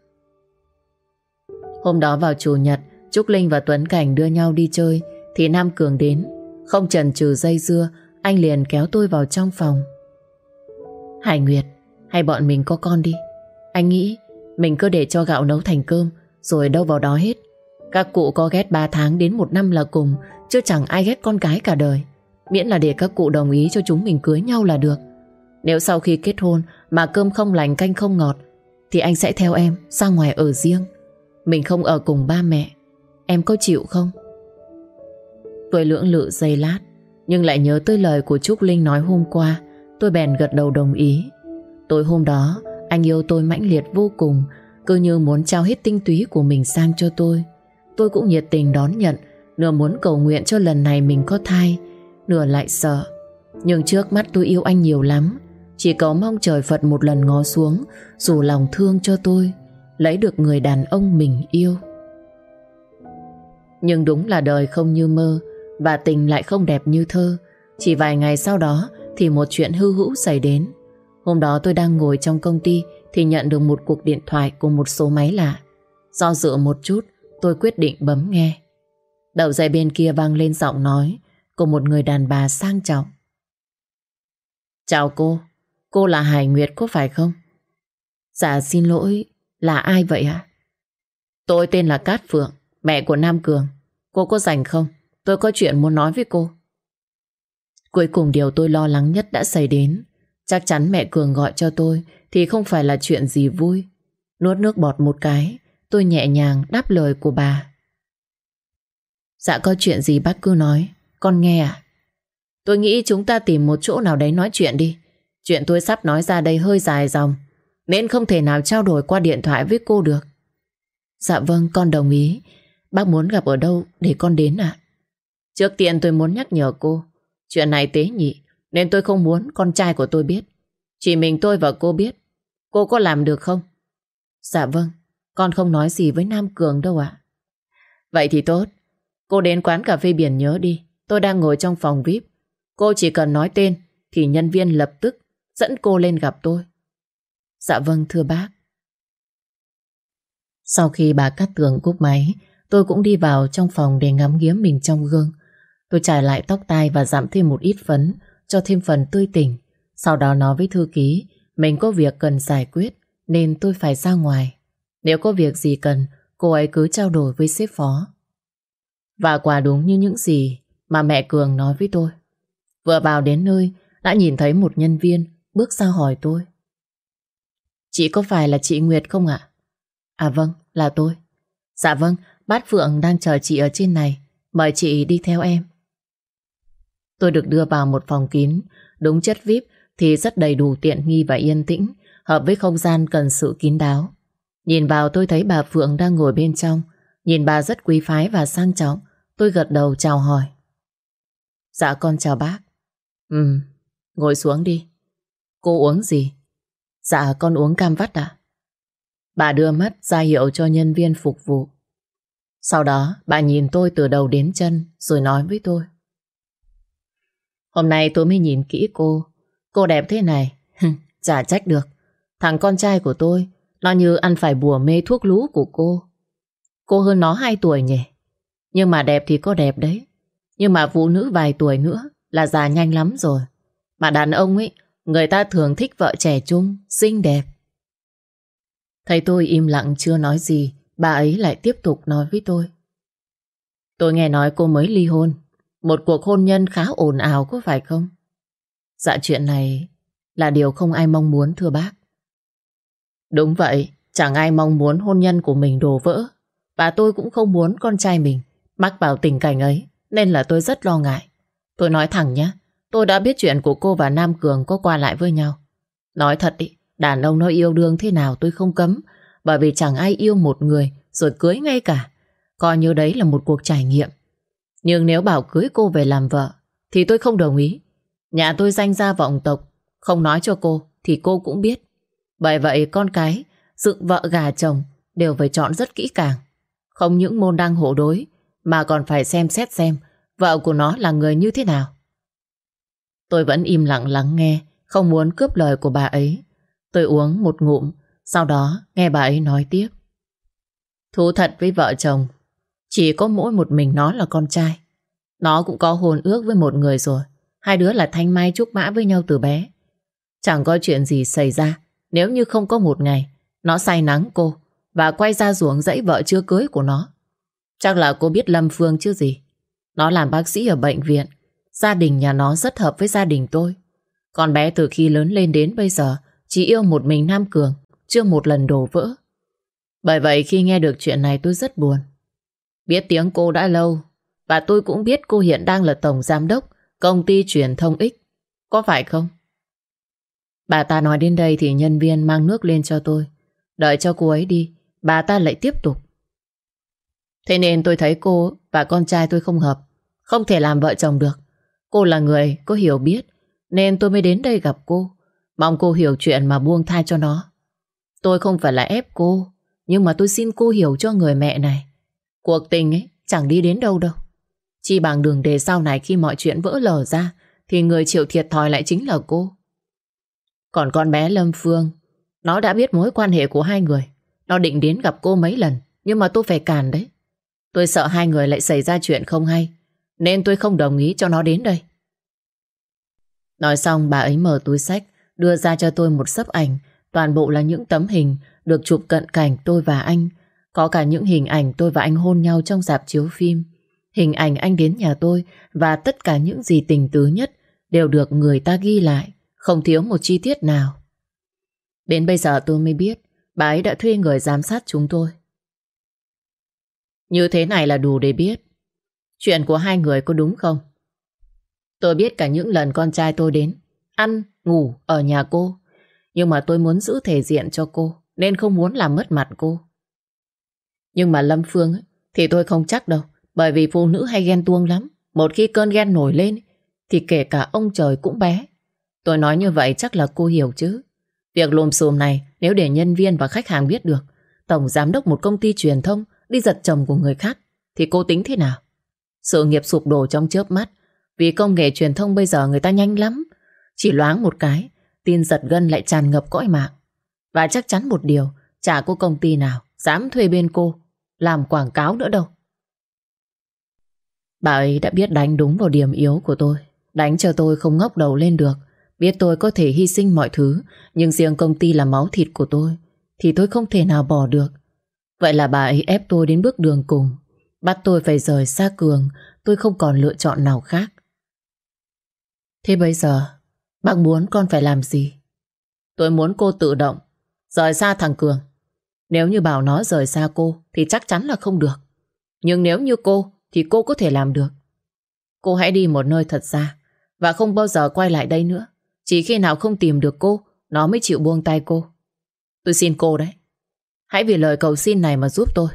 Hôm đó vào chủ nhật, Trúc Linh và Tuấn Cảnh đưa nhau đi chơi, thì Nam Cường đến. Không chần chừ dây dưa, anh liền kéo tôi vào trong phòng. Hải Nguyệt, hay bọn mình có con đi. Anh nghĩ mình cứ để cho gạo nấu thành cơm, rồi đâu vào đó hết. Các cụ có ghét 3 tháng đến 1 năm là cùng, chứ chẳng ai ghét con cái cả đời. Miễn là để các cụ đồng ý cho chúng mình cưới nhau là được. Nếu sau khi kết hôn mà cơm không lành canh không ngọt, thì anh sẽ theo em ra ngoài ở riêng. Mình không ở cùng ba mẹ. Em có chịu không? Tôi lưỡng lự giây lát, nhưng lại nhớ tới lời của Trúc Linh nói hôm qua. Tôi bèn gật đầu đồng ý. Tối hôm đó, anh yêu tôi mãnh liệt vô cùng, cứ như muốn trao hết tinh túy của mình sang cho tôi. Tôi cũng nhiệt tình đón nhận, nửa muốn cầu nguyện cho lần này mình có thai, nửa lại sợ. Nhưng trước mắt tôi yêu anh nhiều lắm, chỉ có mong trời Phật một lần ngó xuống, dù lòng thương cho tôi, lấy được người đàn ông mình yêu. Nhưng đúng là đời không như mơ, và tình lại không đẹp như thơ. Chỉ vài ngày sau đó thì một chuyện hư hữu xảy đến. Hôm đó tôi đang ngồi trong công ty thì nhận được một cuộc điện thoại của một số máy lạ. Do dự một chút, tôi quyết định bấm nghe. Đầu dây bên kia vang lên giọng nói của một người đàn bà sang trọng. Chào cô, cô là Hải Nguyệt có phải không? Dạ xin lỗi, là ai vậy ạ? Tôi tên là Cát Phượng, mẹ của Nam Cường. Cô có rảnh không? Tôi có chuyện muốn nói với cô. Cuối cùng điều tôi lo lắng nhất đã xảy đến. Chắc chắn mẹ Cường gọi cho tôi thì không phải là chuyện gì vui. Nuốt nước bọt một cái, tôi nhẹ nhàng đáp lời của bà. Dạ có chuyện gì bác cứ nói, con nghe à? Tôi nghĩ chúng ta tìm một chỗ nào đấy nói chuyện đi. Chuyện tôi sắp nói ra đây hơi dài dòng, nên không thể nào trao đổi qua điện thoại với cô được. Dạ vâng, con đồng ý. Bác muốn gặp ở đâu để con đến ạ? Trước tiên tôi muốn nhắc nhở cô, chuyện này tế nhị, nên tôi không muốn con trai của tôi biết. Chỉ mình tôi và cô biết. Cô có làm được không? Dạ vâng, con không nói gì với Nam Cường đâu ạ. Vậy thì tốt. Cô đến quán cà phê biển nhớ đi. Tôi đang ngồi trong phòng VIP. Cô chỉ cần nói tên thì nhân viên lập tức dẫn cô lên gặp tôi. Dạ vâng thưa bác. Sau khi bà cắt tường cúp máy, tôi cũng đi vào trong phòng để ngắm nghía mình trong gương. Tôi trải lại tóc tai và giảm thêm một ít phấn cho thêm phần tươi tỉnh. Sau đó nói với thư ký mình có việc cần giải quyết nên tôi phải ra ngoài. Nếu có việc gì cần, cô ấy cứ trao đổi với sếp phó. Và quả đúng như những gì mà mẹ Cường nói với tôi. Vừa vào đến nơi, đã nhìn thấy một nhân viên bước ra hỏi tôi. Chị có phải là chị Nguyệt không ạ? À vâng, là tôi. Dạ vâng, bát Phượng đang chờ chị ở trên này. Mời chị đi theo em. Tôi được đưa vào một phòng kín, đúng chất VIP thì rất đầy đủ tiện nghi và yên tĩnh, hợp với không gian cần sự kín đáo. Nhìn vào tôi thấy bà Phượng đang ngồi bên trong, nhìn bà rất quý phái và sang trọng, tôi gật đầu chào hỏi. Dạ con chào bác. Ừ, ngồi xuống đi. Cô uống gì? Dạ con uống cam vắt ạ. Bà đưa mắt ra hiệu cho nhân viên phục vụ. Sau đó bà nhìn tôi từ đầu đến chân rồi nói với tôi. Hôm nay tôi mới nhìn kỹ cô. Cô đẹp thế này. Chả trách được. Thằng con trai của tôi nó như ăn phải bùa mê thuốc lú của cô. Cô hơn nó 2 tuổi nhỉ. Nhưng mà đẹp thì có đẹp đấy. Nhưng mà phụ nữ vài tuổi nữa là già nhanh lắm rồi. Mà đàn ông ấy, người ta thường thích vợ trẻ trung, xinh đẹp. Thấy tôi im lặng chưa nói gì, bà ấy lại tiếp tục nói với tôi. Tôi nghe nói cô mới ly hôn. Một cuộc hôn nhân khá ồn ào có phải không? Dạ chuyện này là điều không ai mong muốn thưa bác. Đúng vậy, chẳng ai mong muốn hôn nhân của mình đổ vỡ. Và tôi cũng không muốn con trai mình mắc vào tình cảnh ấy, nên là tôi rất lo ngại. Tôi nói thẳng nhé, tôi đã biết chuyện của cô và Nam Cường có qua lại với nhau. Nói thật đi, đàn ông nó yêu đương thế nào tôi không cấm, bởi vì chẳng ai yêu một người rồi cưới ngay cả. Coi như đấy là một cuộc trải nghiệm. Nhưng nếu bảo cưới cô về làm vợ, thì tôi không đồng ý. Nhà tôi danh gia vọng tộc, không nói cho cô thì cô cũng biết. Bởi vậy con cái, dựng vợ gà chồng đều phải chọn rất kỹ càng. Không những môn đăng hộ đối, mà còn phải xem xét xem vợ của nó là người như thế nào. Tôi vẫn im lặng lắng nghe, không muốn cướp lời của bà ấy. Tôi uống một ngụm, sau đó nghe bà ấy nói tiếp. Thú thật với vợ chồng, chỉ có mỗi một mình nó là con trai. Nó cũng có hồn ước với một người rồi. Hai đứa là thanh mai trúc mã với nhau từ bé. Chẳng có chuyện gì xảy ra. Nếu như không có một ngày, Nó say nắng cô Và quay ra ruộng dãy vợ chưa cưới của nó. Chắc là cô biết Lâm Phương chứ gì. Nó làm bác sĩ ở bệnh viện. Gia đình nhà nó rất hợp với gia đình tôi. Con bé từ khi lớn lên đến bây giờ Chỉ yêu một mình Nam Cường, Chưa một lần đổ vỡ. Bởi vậy khi nghe được chuyện này tôi rất buồn. Biết tiếng cô đã lâu Và tôi cũng biết cô hiện đang là tổng giám đốc Công ty truyền thông X Có phải không? Bà ta nói đến đây thì nhân viên mang nước lên cho tôi. Đợi cho cô ấy đi, bà ta lại tiếp tục. Thế nên tôi thấy cô và con trai tôi không hợp. Không thể làm vợ chồng được. Cô là người có hiểu biết, nên tôi mới đến đây gặp cô. Mong cô hiểu chuyện mà buông thai cho nó. Tôi không phải là ép cô, nhưng mà tôi xin cô hiểu cho người mẹ này. Cuộc tình ấy chẳng đi đến đâu đâu. Chỉ bằng đường để sau này khi mọi chuyện vỡ lở ra, thì người chịu thiệt thòi lại chính là cô. Còn con bé Lâm Phương Nó đã biết mối quan hệ của hai người Nó định đến gặp cô mấy lần Nhưng mà tôi phải cản đấy Tôi sợ hai người lại xảy ra chuyện không hay Nên tôi không đồng ý cho nó đến đây Nói xong bà ấy mở túi sách Đưa ra cho tôi một sấp ảnh Toàn bộ là những tấm hình Được chụp cận cảnh tôi và anh có cả những hình ảnh tôi và anh hôn nhau Trong dạp chiếu phim Hình ảnh anh đến nhà tôi Và tất cả những gì tình tứ nhất Đều được người ta ghi lại không thiếu một chi tiết nào. Đến bây giờ tôi mới biết bà ấy đã thuê người giám sát chúng tôi. Như thế này là đủ để biết chuyện của hai người có đúng không? Tôi biết cả những lần con trai tôi đến ăn, ngủ ở nhà cô. Nhưng mà tôi muốn giữ thể diện cho cô nên không muốn làm mất mặt cô. Nhưng mà Lâm Phương ấy, thì tôi không chắc đâu bởi vì phụ nữ hay ghen tuông lắm. Một khi cơn ghen nổi lên thì kể cả ông trời cũng bé. Tôi nói như vậy chắc là cô hiểu chứ. Việc lùm xùm này nếu để nhân viên và khách hàng biết được Tổng giám đốc một công ty truyền thông đi giật chồng của người khác thì cô tính thế nào? Sự nghiệp sụp đổ trong chớp mắt vì công nghệ truyền thông bây giờ người ta nhanh lắm. Chỉ loáng một cái tin giật gân lại tràn ngập cõi mạng. Và chắc chắn một điều chả có công ty nào dám thuê bên cô, làm quảng cáo nữa đâu. Bà ấy đã biết đánh đúng vào điểm yếu của tôi. Đánh cho tôi không ngóc đầu lên được Biết tôi có thể hy sinh mọi thứ, Nhưng riêng công ty là máu thịt của tôi, Thì tôi không thể nào bỏ được Vậy là bà ấy ép tôi đến bước đường cùng Bắt tôi phải rời xa Cường, Tôi không còn lựa chọn nào khác Thế bây giờ, Bác muốn con phải làm gì? Tôi muốn cô tự động rời xa thằng Cường. Nếu như bảo nó rời xa cô thì chắc chắn là không được. Nhưng nếu như cô thì cô có thể làm được. Cô hãy đi một nơi thật xa và không bao giờ quay lại đây nữa. Chỉ khi nào không tìm được cô nó mới chịu buông tay cô. Tôi xin cô đấy. Hãy vì lời cầu xin này mà giúp tôi.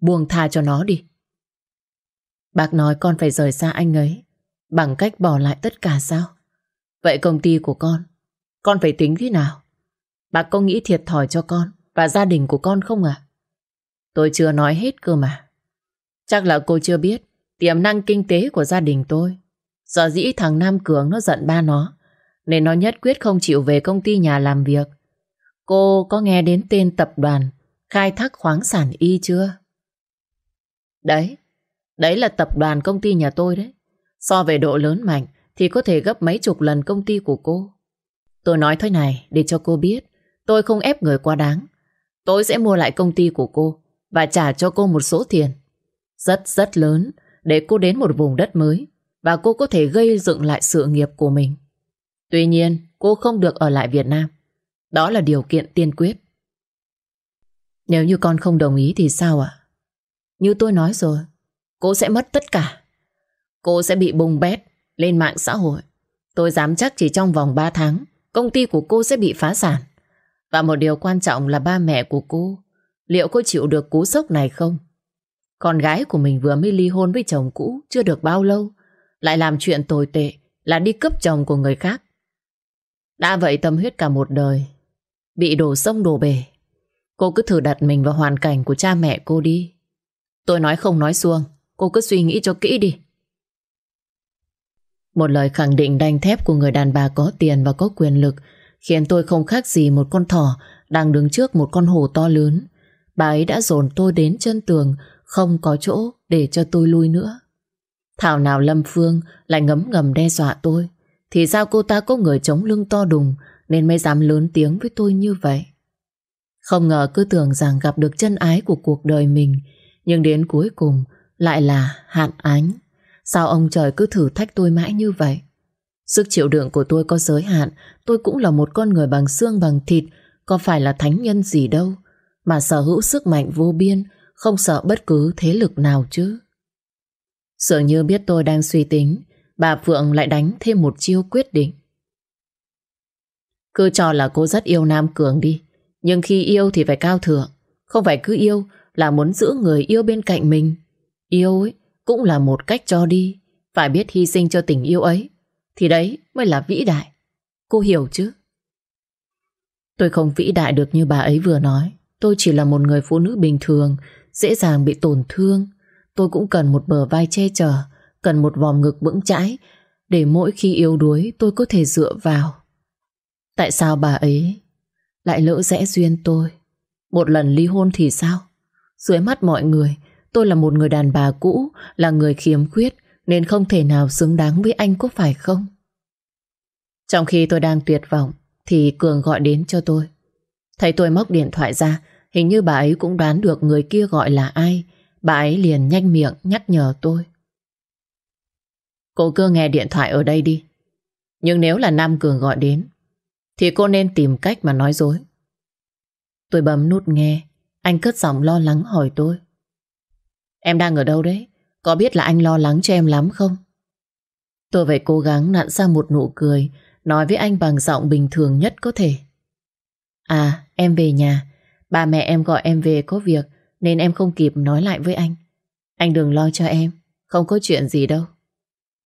Buông tha cho nó đi. Bác nói con phải rời xa anh ấy bằng cách bỏ lại tất cả sao? Vậy công ty của con, con phải tính thế nào? Bác có nghĩ thiệt thòi cho con và gia đình của con không à? Tôi chưa nói hết cơ mà. Chắc là cô chưa biết tiềm năng kinh tế của gia đình tôi. Giờ dĩ thằng Nam Cường nó giận ba nó, nên nó nhất quyết không chịu về công ty nhà làm việc. Cô có nghe đến tên tập đoàn khai thác khoáng sản y chưa? Đấy, đấy là tập đoàn công ty nhà tôi đấy. So về độ lớn mạnh thì có thể gấp mấy chục lần công ty của cô. Tôi nói thế này để cho cô biết tôi không ép người quá đáng. Tôi sẽ mua lại công ty của cô và trả cho cô một số tiền rất rất lớn để cô đến một vùng đất mới và cô có thể gây dựng lại sự nghiệp của mình. Tuy nhiên, cô không được ở lại Việt Nam. Đó là điều kiện tiên quyết. Nếu như con không đồng ý thì sao ạ? Như tôi nói rồi, cô sẽ mất tất cả. Cô sẽ bị bùng bét lên mạng xã hội. Tôi dám chắc chỉ trong vòng 3 tháng, công ty của cô sẽ bị phá sản. Và một điều quan trọng là ba mẹ của cô, liệu cô chịu được cú sốc này không? Con gái của mình vừa mới ly hôn với chồng cũ chưa được bao lâu, lại làm chuyện tồi tệ là đi cướp chồng của người khác. Đã vậy tâm huyết cả một đời, bị đổ sông đổ bể. Cô cứ thử đặt mình vào hoàn cảnh của cha mẹ cô đi. Tôi nói không nói xuông, cô cứ suy nghĩ cho kỹ đi. Một lời khẳng định đanh thép của người đàn bà có tiền và có quyền lực khiến tôi không khác gì một con thỏ đang đứng trước một con hồ to lớn. Bà ấy đã dồn tôi đến chân tường, không có chỗ để cho tôi lui nữa. Thảo nào Lâm Phương lại ngấm ngầm đe dọa tôi, thì sao cô ta có người chống lưng to đùng nên mới dám lớn tiếng với tôi như vậy. Không ngờ cứ tưởng rằng gặp được chân ái của cuộc đời mình, nhưng đến cuối cùng lại là hạn ánh. Sao ông trời cứ thử thách tôi mãi như vậy? Sức chịu đựng của tôi có giới hạn, tôi cũng là một con người bằng xương bằng thịt, có phải là thánh nhân gì đâu, mà sở hữu sức mạnh vô biên, không sợ bất cứ thế lực nào chứ. Dường như biết tôi đang suy tính, bà Phượng lại đánh thêm một chiêu quyết định. Cứ cho là cô rất yêu Nam Cường đi, nhưng khi yêu thì phải cao thượng, không phải cứ yêu là muốn giữ người yêu bên cạnh mình. Yêu ấy cũng là một cách cho đi, phải biết hy sinh cho tình yêu ấy, thì đấy mới là vĩ đại. Cô hiểu chứ? Tôi không vĩ đại được như bà ấy vừa nói. Tôi chỉ là một người phụ nữ bình thường, dễ dàng bị tổn thương. Tôi cũng cần một bờ vai che chở, cần một vòng ngực vững chãi, để mỗi khi yếu đuối tôi có thể dựa vào. Tại sao bà ấy lại lỡ rẽ duyên tôi? Một lần ly hôn thì sao? Dưới mắt mọi người, tôi là một người đàn bà cũ, là người khiếm khuyết, nên không thể nào xứng đáng với anh có phải không? Trong khi tôi đang tuyệt vọng, thì Cường gọi đến cho tôi. Thấy tôi móc điện thoại ra, hình như bà ấy cũng đoán được người kia gọi là ai. Bà ấy liền nhanh miệng nhắc nhở tôi. Cô cứ nghe điện thoại ở đây đi. Nhưng nếu là Nam Cường gọi đến, thì cô nên tìm cách mà nói dối. Tôi bấm nút nghe, anh cất giọng lo lắng hỏi tôi. Em đang ở đâu đấy? Có biết là anh lo lắng cho em lắm không? Tôi phải cố gắng nặn ra một nụ cười, nói với anh bằng giọng bình thường nhất có thể. À, em về nhà. Ba mẹ em gọi em về có việc nên em không kịp nói lại với anh. Anh đừng lo cho em, không có chuyện gì đâu.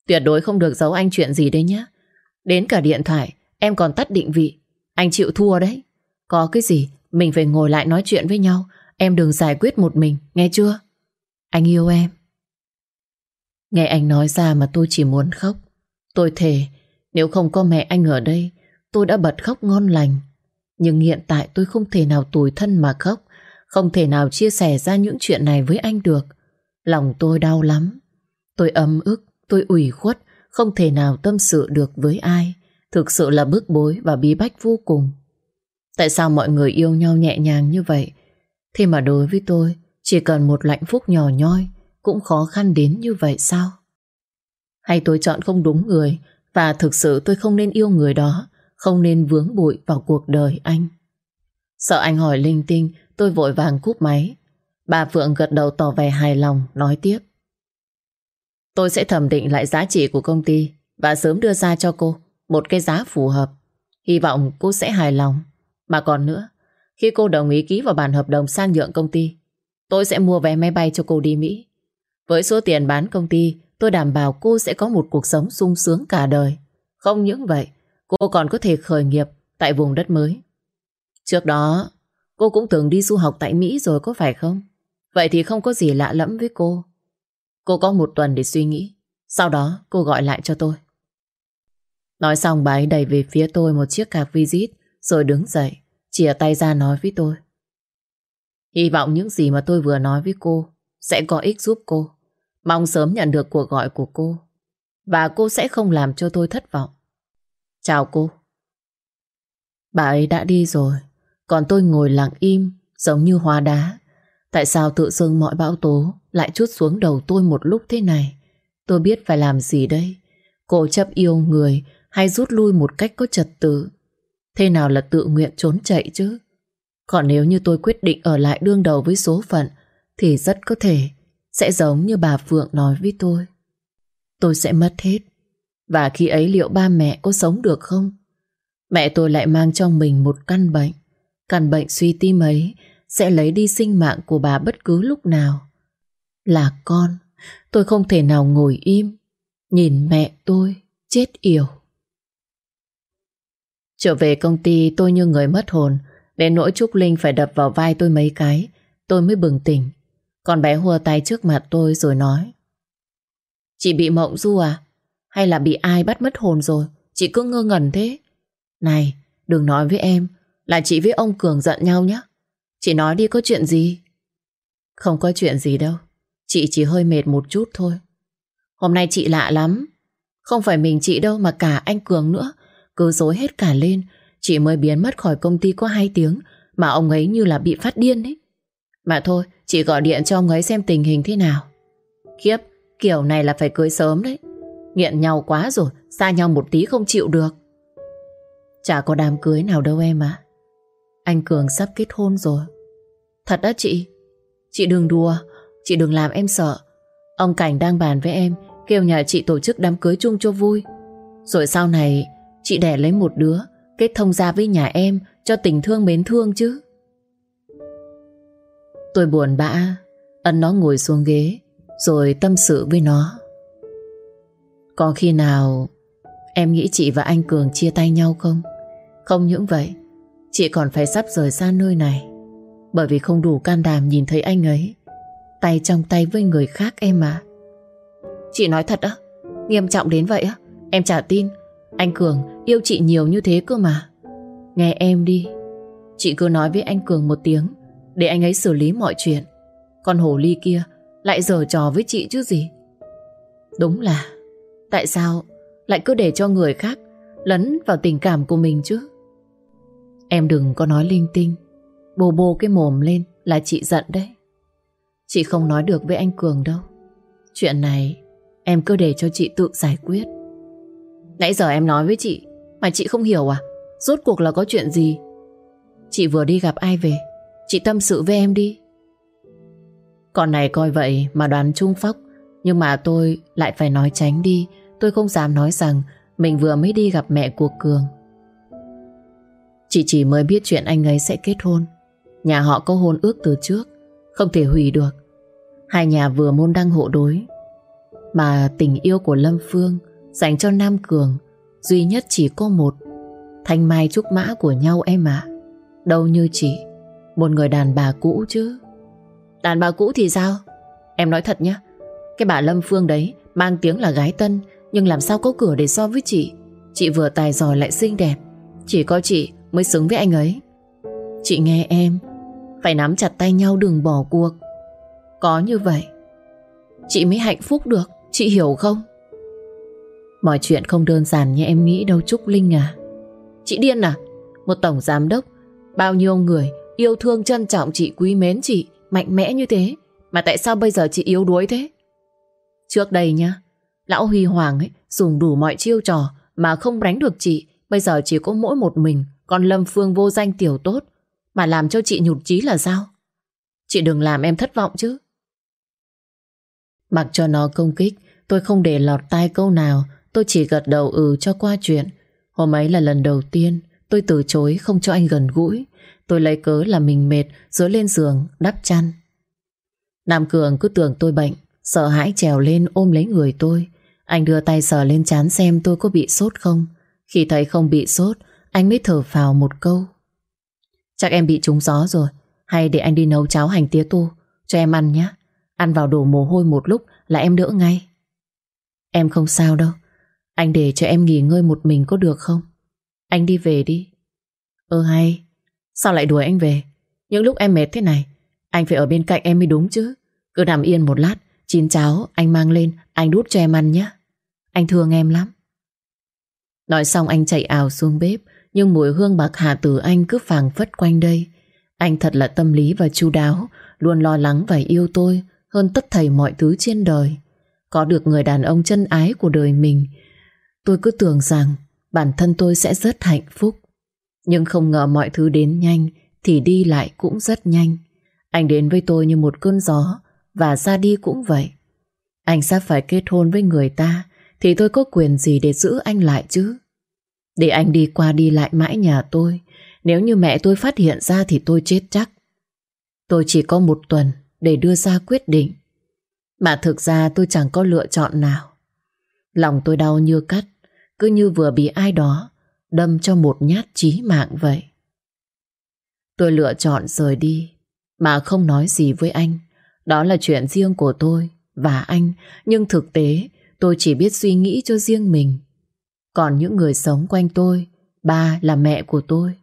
Tuyệt đối không được giấu anh chuyện gì đấy nhé. Đến cả điện thoại, em còn tắt định vị. Anh chịu thua đấy. Có cái gì, mình phải ngồi lại nói chuyện với nhau. Em đừng giải quyết một mình, nghe chưa? Anh yêu em. Nghe anh nói ra mà tôi chỉ muốn khóc. Tôi thề, nếu không có mẹ anh ở đây, tôi đã bật khóc ngon lành. Nhưng hiện tại tôi không thể nào tủi thân mà khóc, không thể nào chia sẻ ra những chuyện này với anh được. Lòng tôi đau lắm. Tôi ấm ức, tôi ủy khuất, không thể nào tâm sự được với ai. Thực sự là bức bối và bí bách vô cùng. Tại sao mọi người yêu nhau nhẹ nhàng như vậy? Thế mà đối với tôi, chỉ cần một hạnh phúc nhỏ nhoi cũng khó khăn đến như vậy sao? Hay tôi chọn không đúng người Và thực sự tôi không nên yêu người đó, không nên vướng bụi vào cuộc đời anh. Sợ anh hỏi linh tinh, tôi vội vàng cúp máy. Bà Phượng gật đầu tỏ vẻ hài lòng, nói tiếp. Tôi sẽ thẩm định lại giá trị của công ty và sớm đưa ra cho cô một cái giá phù hợp. Hy vọng cô sẽ hài lòng. Mà còn nữa, khi cô đồng ý ký vào bản hợp đồng sang nhượng công ty, tôi sẽ mua vé máy bay cho cô đi Mỹ. Với số tiền bán công ty, tôi đảm bảo cô sẽ có một cuộc sống sung sướng cả đời. Không những vậy, cô còn có thể khởi nghiệp tại vùng đất mới. Trước đó, cô cũng từng đi du học tại Mỹ rồi có phải không? Vậy thì không có gì lạ lẫm với cô. Cô có một tuần để suy nghĩ. Sau đó cô gọi lại cho tôi. Nói xong bà ấy đẩy về phía tôi một chiếc cạc visit rồi đứng dậy, chìa tay ra nói với tôi. Hy vọng những gì mà tôi vừa nói với cô sẽ có ích giúp cô. Mong sớm nhận được cuộc gọi của cô. Và cô sẽ không làm cho tôi thất vọng. Chào cô. Bà ấy đã đi rồi. Còn tôi ngồi lặng im, giống như hóa đá. Tại sao tự dưng mọi bão tố lại chút xuống đầu tôi một lúc thế này? Tôi biết phải làm gì đây? Cô chấp yêu người hay rút lui một cách có trật tự? Thế nào là tự nguyện trốn chạy chứ? Còn nếu như tôi quyết định ở lại đương đầu với số phận thì rất có thể sẽ giống như bà Phượng nói với tôi. Tôi sẽ mất hết. Và khi ấy liệu ba mẹ có sống được không? Mẹ tôi lại mang trong mình một căn bệnh. Căn bệnh suy tim ấy sẽ lấy đi sinh mạng của bà bất cứ lúc nào. Là con, tôi không thể nào ngồi im, nhìn mẹ tôi chết yểu. Trở về công ty tôi như người mất hồn, đến nỗi Trúc Linh phải đập vào vai tôi mấy cái, tôi mới bừng tỉnh con bé hùa tay trước mặt tôi rồi nói. Chị bị mộng du à? Hay là bị ai bắt mất hồn rồi? Chị cứ ngơ ngẩn thế. Này, đừng nói với em là chị với ông Cường giận nhau nhé. Chị nói đi có chuyện gì? Không có chuyện gì đâu. Chị chỉ hơi mệt một chút thôi. Hôm nay chị lạ lắm. Không phải mình chị đâu mà cả anh Cường nữa. Cứ dối hết cả lên. Chị mới biến mất khỏi công ty có 2 tiếng mà ông ấy như là bị phát điên ấy. Mà thôi, chị gọi điện cho ông ấy xem tình hình thế nào. Khiếp, kiểu này là phải cưới sớm đấy. Nghiện nhau quá rồi, xa nhau một tí không chịu được. Chả có đám cưới nào đâu em à. Anh Cường sắp kết hôn rồi. Thật đó chị. Chị đừng đùa, chị đừng làm em sợ. Ông Cảnh đang bàn với em, kêu nhà chị tổ chức đám cưới chung cho vui. Rồi sau này, chị đẻ lấy một đứa, kết thông gia với nhà em cho tình thương mến thương chứ. Tôi buồn bã, Ấn nó ngồi xuống ghế, rồi tâm sự với nó. Có khi nào em nghĩ chị và anh Cường chia tay nhau không? Không những vậy, chị còn phải sắp rời xa nơi này. Bởi vì không đủ can đảm nhìn thấy anh ấy Tay trong tay với người khác em mà Chị nói thật á Nghiêm trọng đến vậy á Em chả tin Anh Cường yêu chị nhiều như thế cơ mà Nghe em đi Chị cứ nói với anh Cường một tiếng để anh ấy xử lý mọi chuyện. Con hồ ly kia lại giở trò với chị chứ gì? Đúng là, Tại sao lại cứ để cho người khác Lấn vào tình cảm của mình chứ? Em đừng có nói linh tinh. Bồ bồ cái mồm lên là chị giận đấy. Chị không nói được với anh Cường đâu. Chuyện này Em cứ để cho chị tự giải quyết. Nãy giờ em nói với chị Mà chị không hiểu à? Rốt cuộc là có chuyện gì? Chị vừa đi gặp ai về? Chị tâm sự với em đi. Con này coi vậy mà đoán trung phóc, Nhưng mà tôi lại phải nói tránh đi. Tôi không dám nói rằng Mình vừa mới đi gặp mẹ của Cường. Chị chỉ mới biết chuyện anh ấy sẽ kết hôn. Nhà họ có hôn ước từ trước, Không thể hủy được. Hai nhà vừa môn đăng hộ đối. Mà tình yêu của Lâm Phương Dành cho Nam Cường Duy nhất chỉ có một. Thanh mai trúc mã của nhau em ạ. Đâu như chị. Một người đàn bà cũ chứ? Đàn bà cũ thì sao? Em nói thật nhé, Cái bà Lâm Phương đấy Mang tiếng là gái tân, Nhưng làm sao có cửa để so với chị? Chị vừa tài giỏi lại xinh đẹp, Chỉ có chị mới xứng với anh ấy. Chị nghe em, Phải nắm chặt tay nhau đừng bỏ cuộc. Có như vậy, Chị mới hạnh phúc được, Chị hiểu không? Mọi chuyện không đơn giản như em nghĩ đâu Trúc Linh à. Chị điên à? Một tổng giám đốc, Bao nhiêu người yêu thương trân trọng chị quý mến chị Mạnh mẽ như thế Mà tại sao bây giờ chị yếu đuối thế Trước đây nhá Lão Huy Hoàng ấy dùng đủ mọi chiêu trò mà không đánh được chị, bây giờ chỉ có mỗi một mình, còn Lâm Phương vô danh tiểu tốt, mà làm cho chị nhụt chí là sao? Chị đừng làm em thất vọng chứ. Mặc cho nó công kích, tôi không để lọt tai câu nào, tôi chỉ gật đầu ừ cho qua chuyện. Hôm ấy là lần đầu tiên tôi từ chối không cho anh gần gũi. Tôi lấy cớ là mình mệt rồi lên giường đắp chăn. Nam Cường cứ tưởng tôi bệnh, sợ hãi trèo lên ôm lấy người tôi. Anh đưa tay sờ lên chán xem tôi có bị sốt không. Khi thấy không bị sốt, anh mới thở phào một câu. Chắc em bị trúng gió rồi, hay để anh đi nấu cháo hành tía tu cho em ăn nhé. Ăn vào đổ mồ hôi một lúc là em đỡ ngay. Em không sao đâu, anh để cho em nghỉ ngơi một mình có được không? Anh đi về đi. Ơ hay, sao lại đuổi anh về? Những lúc em mệt thế này, anh phải ở bên cạnh em mới đúng chứ. Cứ nằm yên một lát, chín cháo anh mang lên, anh đút cho em ăn nhé. Anh thương em lắm. Nói xong anh chạy ảo xuống bếp, nhưng mùi hương bạc hà từ anh cứ phàng phất quanh đây. Anh thật là tâm lý và chu đáo, luôn lo lắng và yêu tôi hơn tất thảy mọi thứ trên đời. Có được người đàn ông chân ái của đời mình, tôi cứ tưởng rằng bản thân tôi sẽ rất hạnh phúc. Nhưng không ngờ mọi thứ đến nhanh, thì đi lại cũng rất nhanh. Anh đến với tôi như một cơn gió, và ra đi cũng vậy. Anh sắp phải kết hôn với người ta, thì tôi có quyền gì để giữ anh lại chứ? Để anh đi qua đi lại mãi nhà tôi, Nếu như mẹ tôi phát hiện ra thì tôi chết chắc Tôi chỉ có một tuần để đưa ra quyết định Mà thực ra tôi chẳng có lựa chọn nào Lòng tôi đau như cắt, Cứ như vừa bị ai đó Đâm cho một nhát chí mạng vậy. Tôi lựa chọn rời đi, Mà không nói gì với anh. Đó là chuyện riêng của tôi Và anh, Nhưng thực tế, tôi chỉ biết suy nghĩ cho riêng mình. Còn những người sống quanh tôi Ba là mẹ của tôi.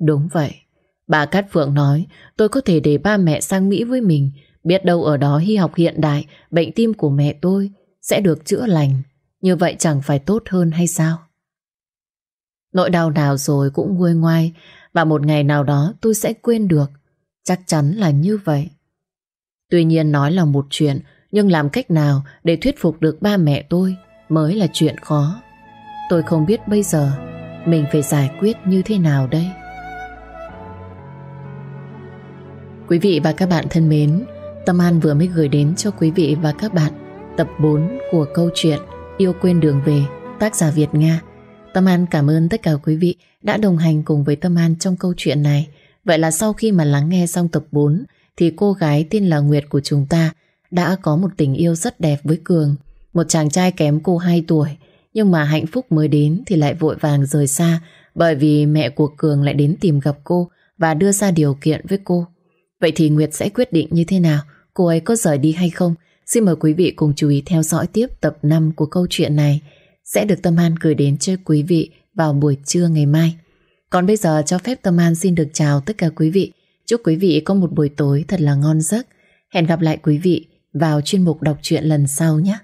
Đúng vậy, Bà Cát Phượng nói, tôi có thể để ba mẹ sang Mỹ với mình. Biết đâu ở đó hy học hiện đại, Bệnh tim của mẹ tôi Sẽ được chữa lành. Như vậy chẳng phải tốt hơn hay sao? Nỗi đau nào rồi cũng nguôi ngoai, Và một ngày nào đó tôi sẽ quên được. Chắc chắn là như vậy. Tuy nhiên nói là một chuyện, Nhưng làm cách nào để thuyết phục được ba mẹ tôi Mới là chuyện khó. Tôi không biết bây giờ Mình phải giải quyết như thế nào đây. Quý vị và các bạn thân mến, Tâm An vừa mới gửi đến cho quý vị và các bạn Tập 4 của câu chuyện Yêu quên đường về, Tác giả Việt Nga. Tâm An cảm ơn tất cả quý vị Đã đồng hành cùng với Tâm An trong câu chuyện này Vậy là sau khi mà lắng nghe xong tập 4 Thì cô gái tên là Nguyệt của chúng ta Đã có một tình yêu rất đẹp với Cường, Một chàng trai kém cô 2 tuổi nhưng mà hạnh phúc mới đến thì lại vội vàng rời xa bởi vì mẹ của Cường lại đến tìm gặp cô và đưa ra điều kiện với cô. Vậy thì Nguyệt sẽ quyết định như thế nào? Cô ấy có rời đi hay không? Xin mời quý vị cùng chú ý theo dõi tiếp tập 5 của câu chuyện này sẽ được Tâm An gửi đến cho quý vị vào buổi trưa ngày mai. Còn bây giờ cho phép Tâm An xin được chào tất cả quý vị. Chúc quý vị có một buổi tối thật là ngon giấc. Hẹn gặp lại quý vị vào chuyên mục đọc truyện lần sau nhé.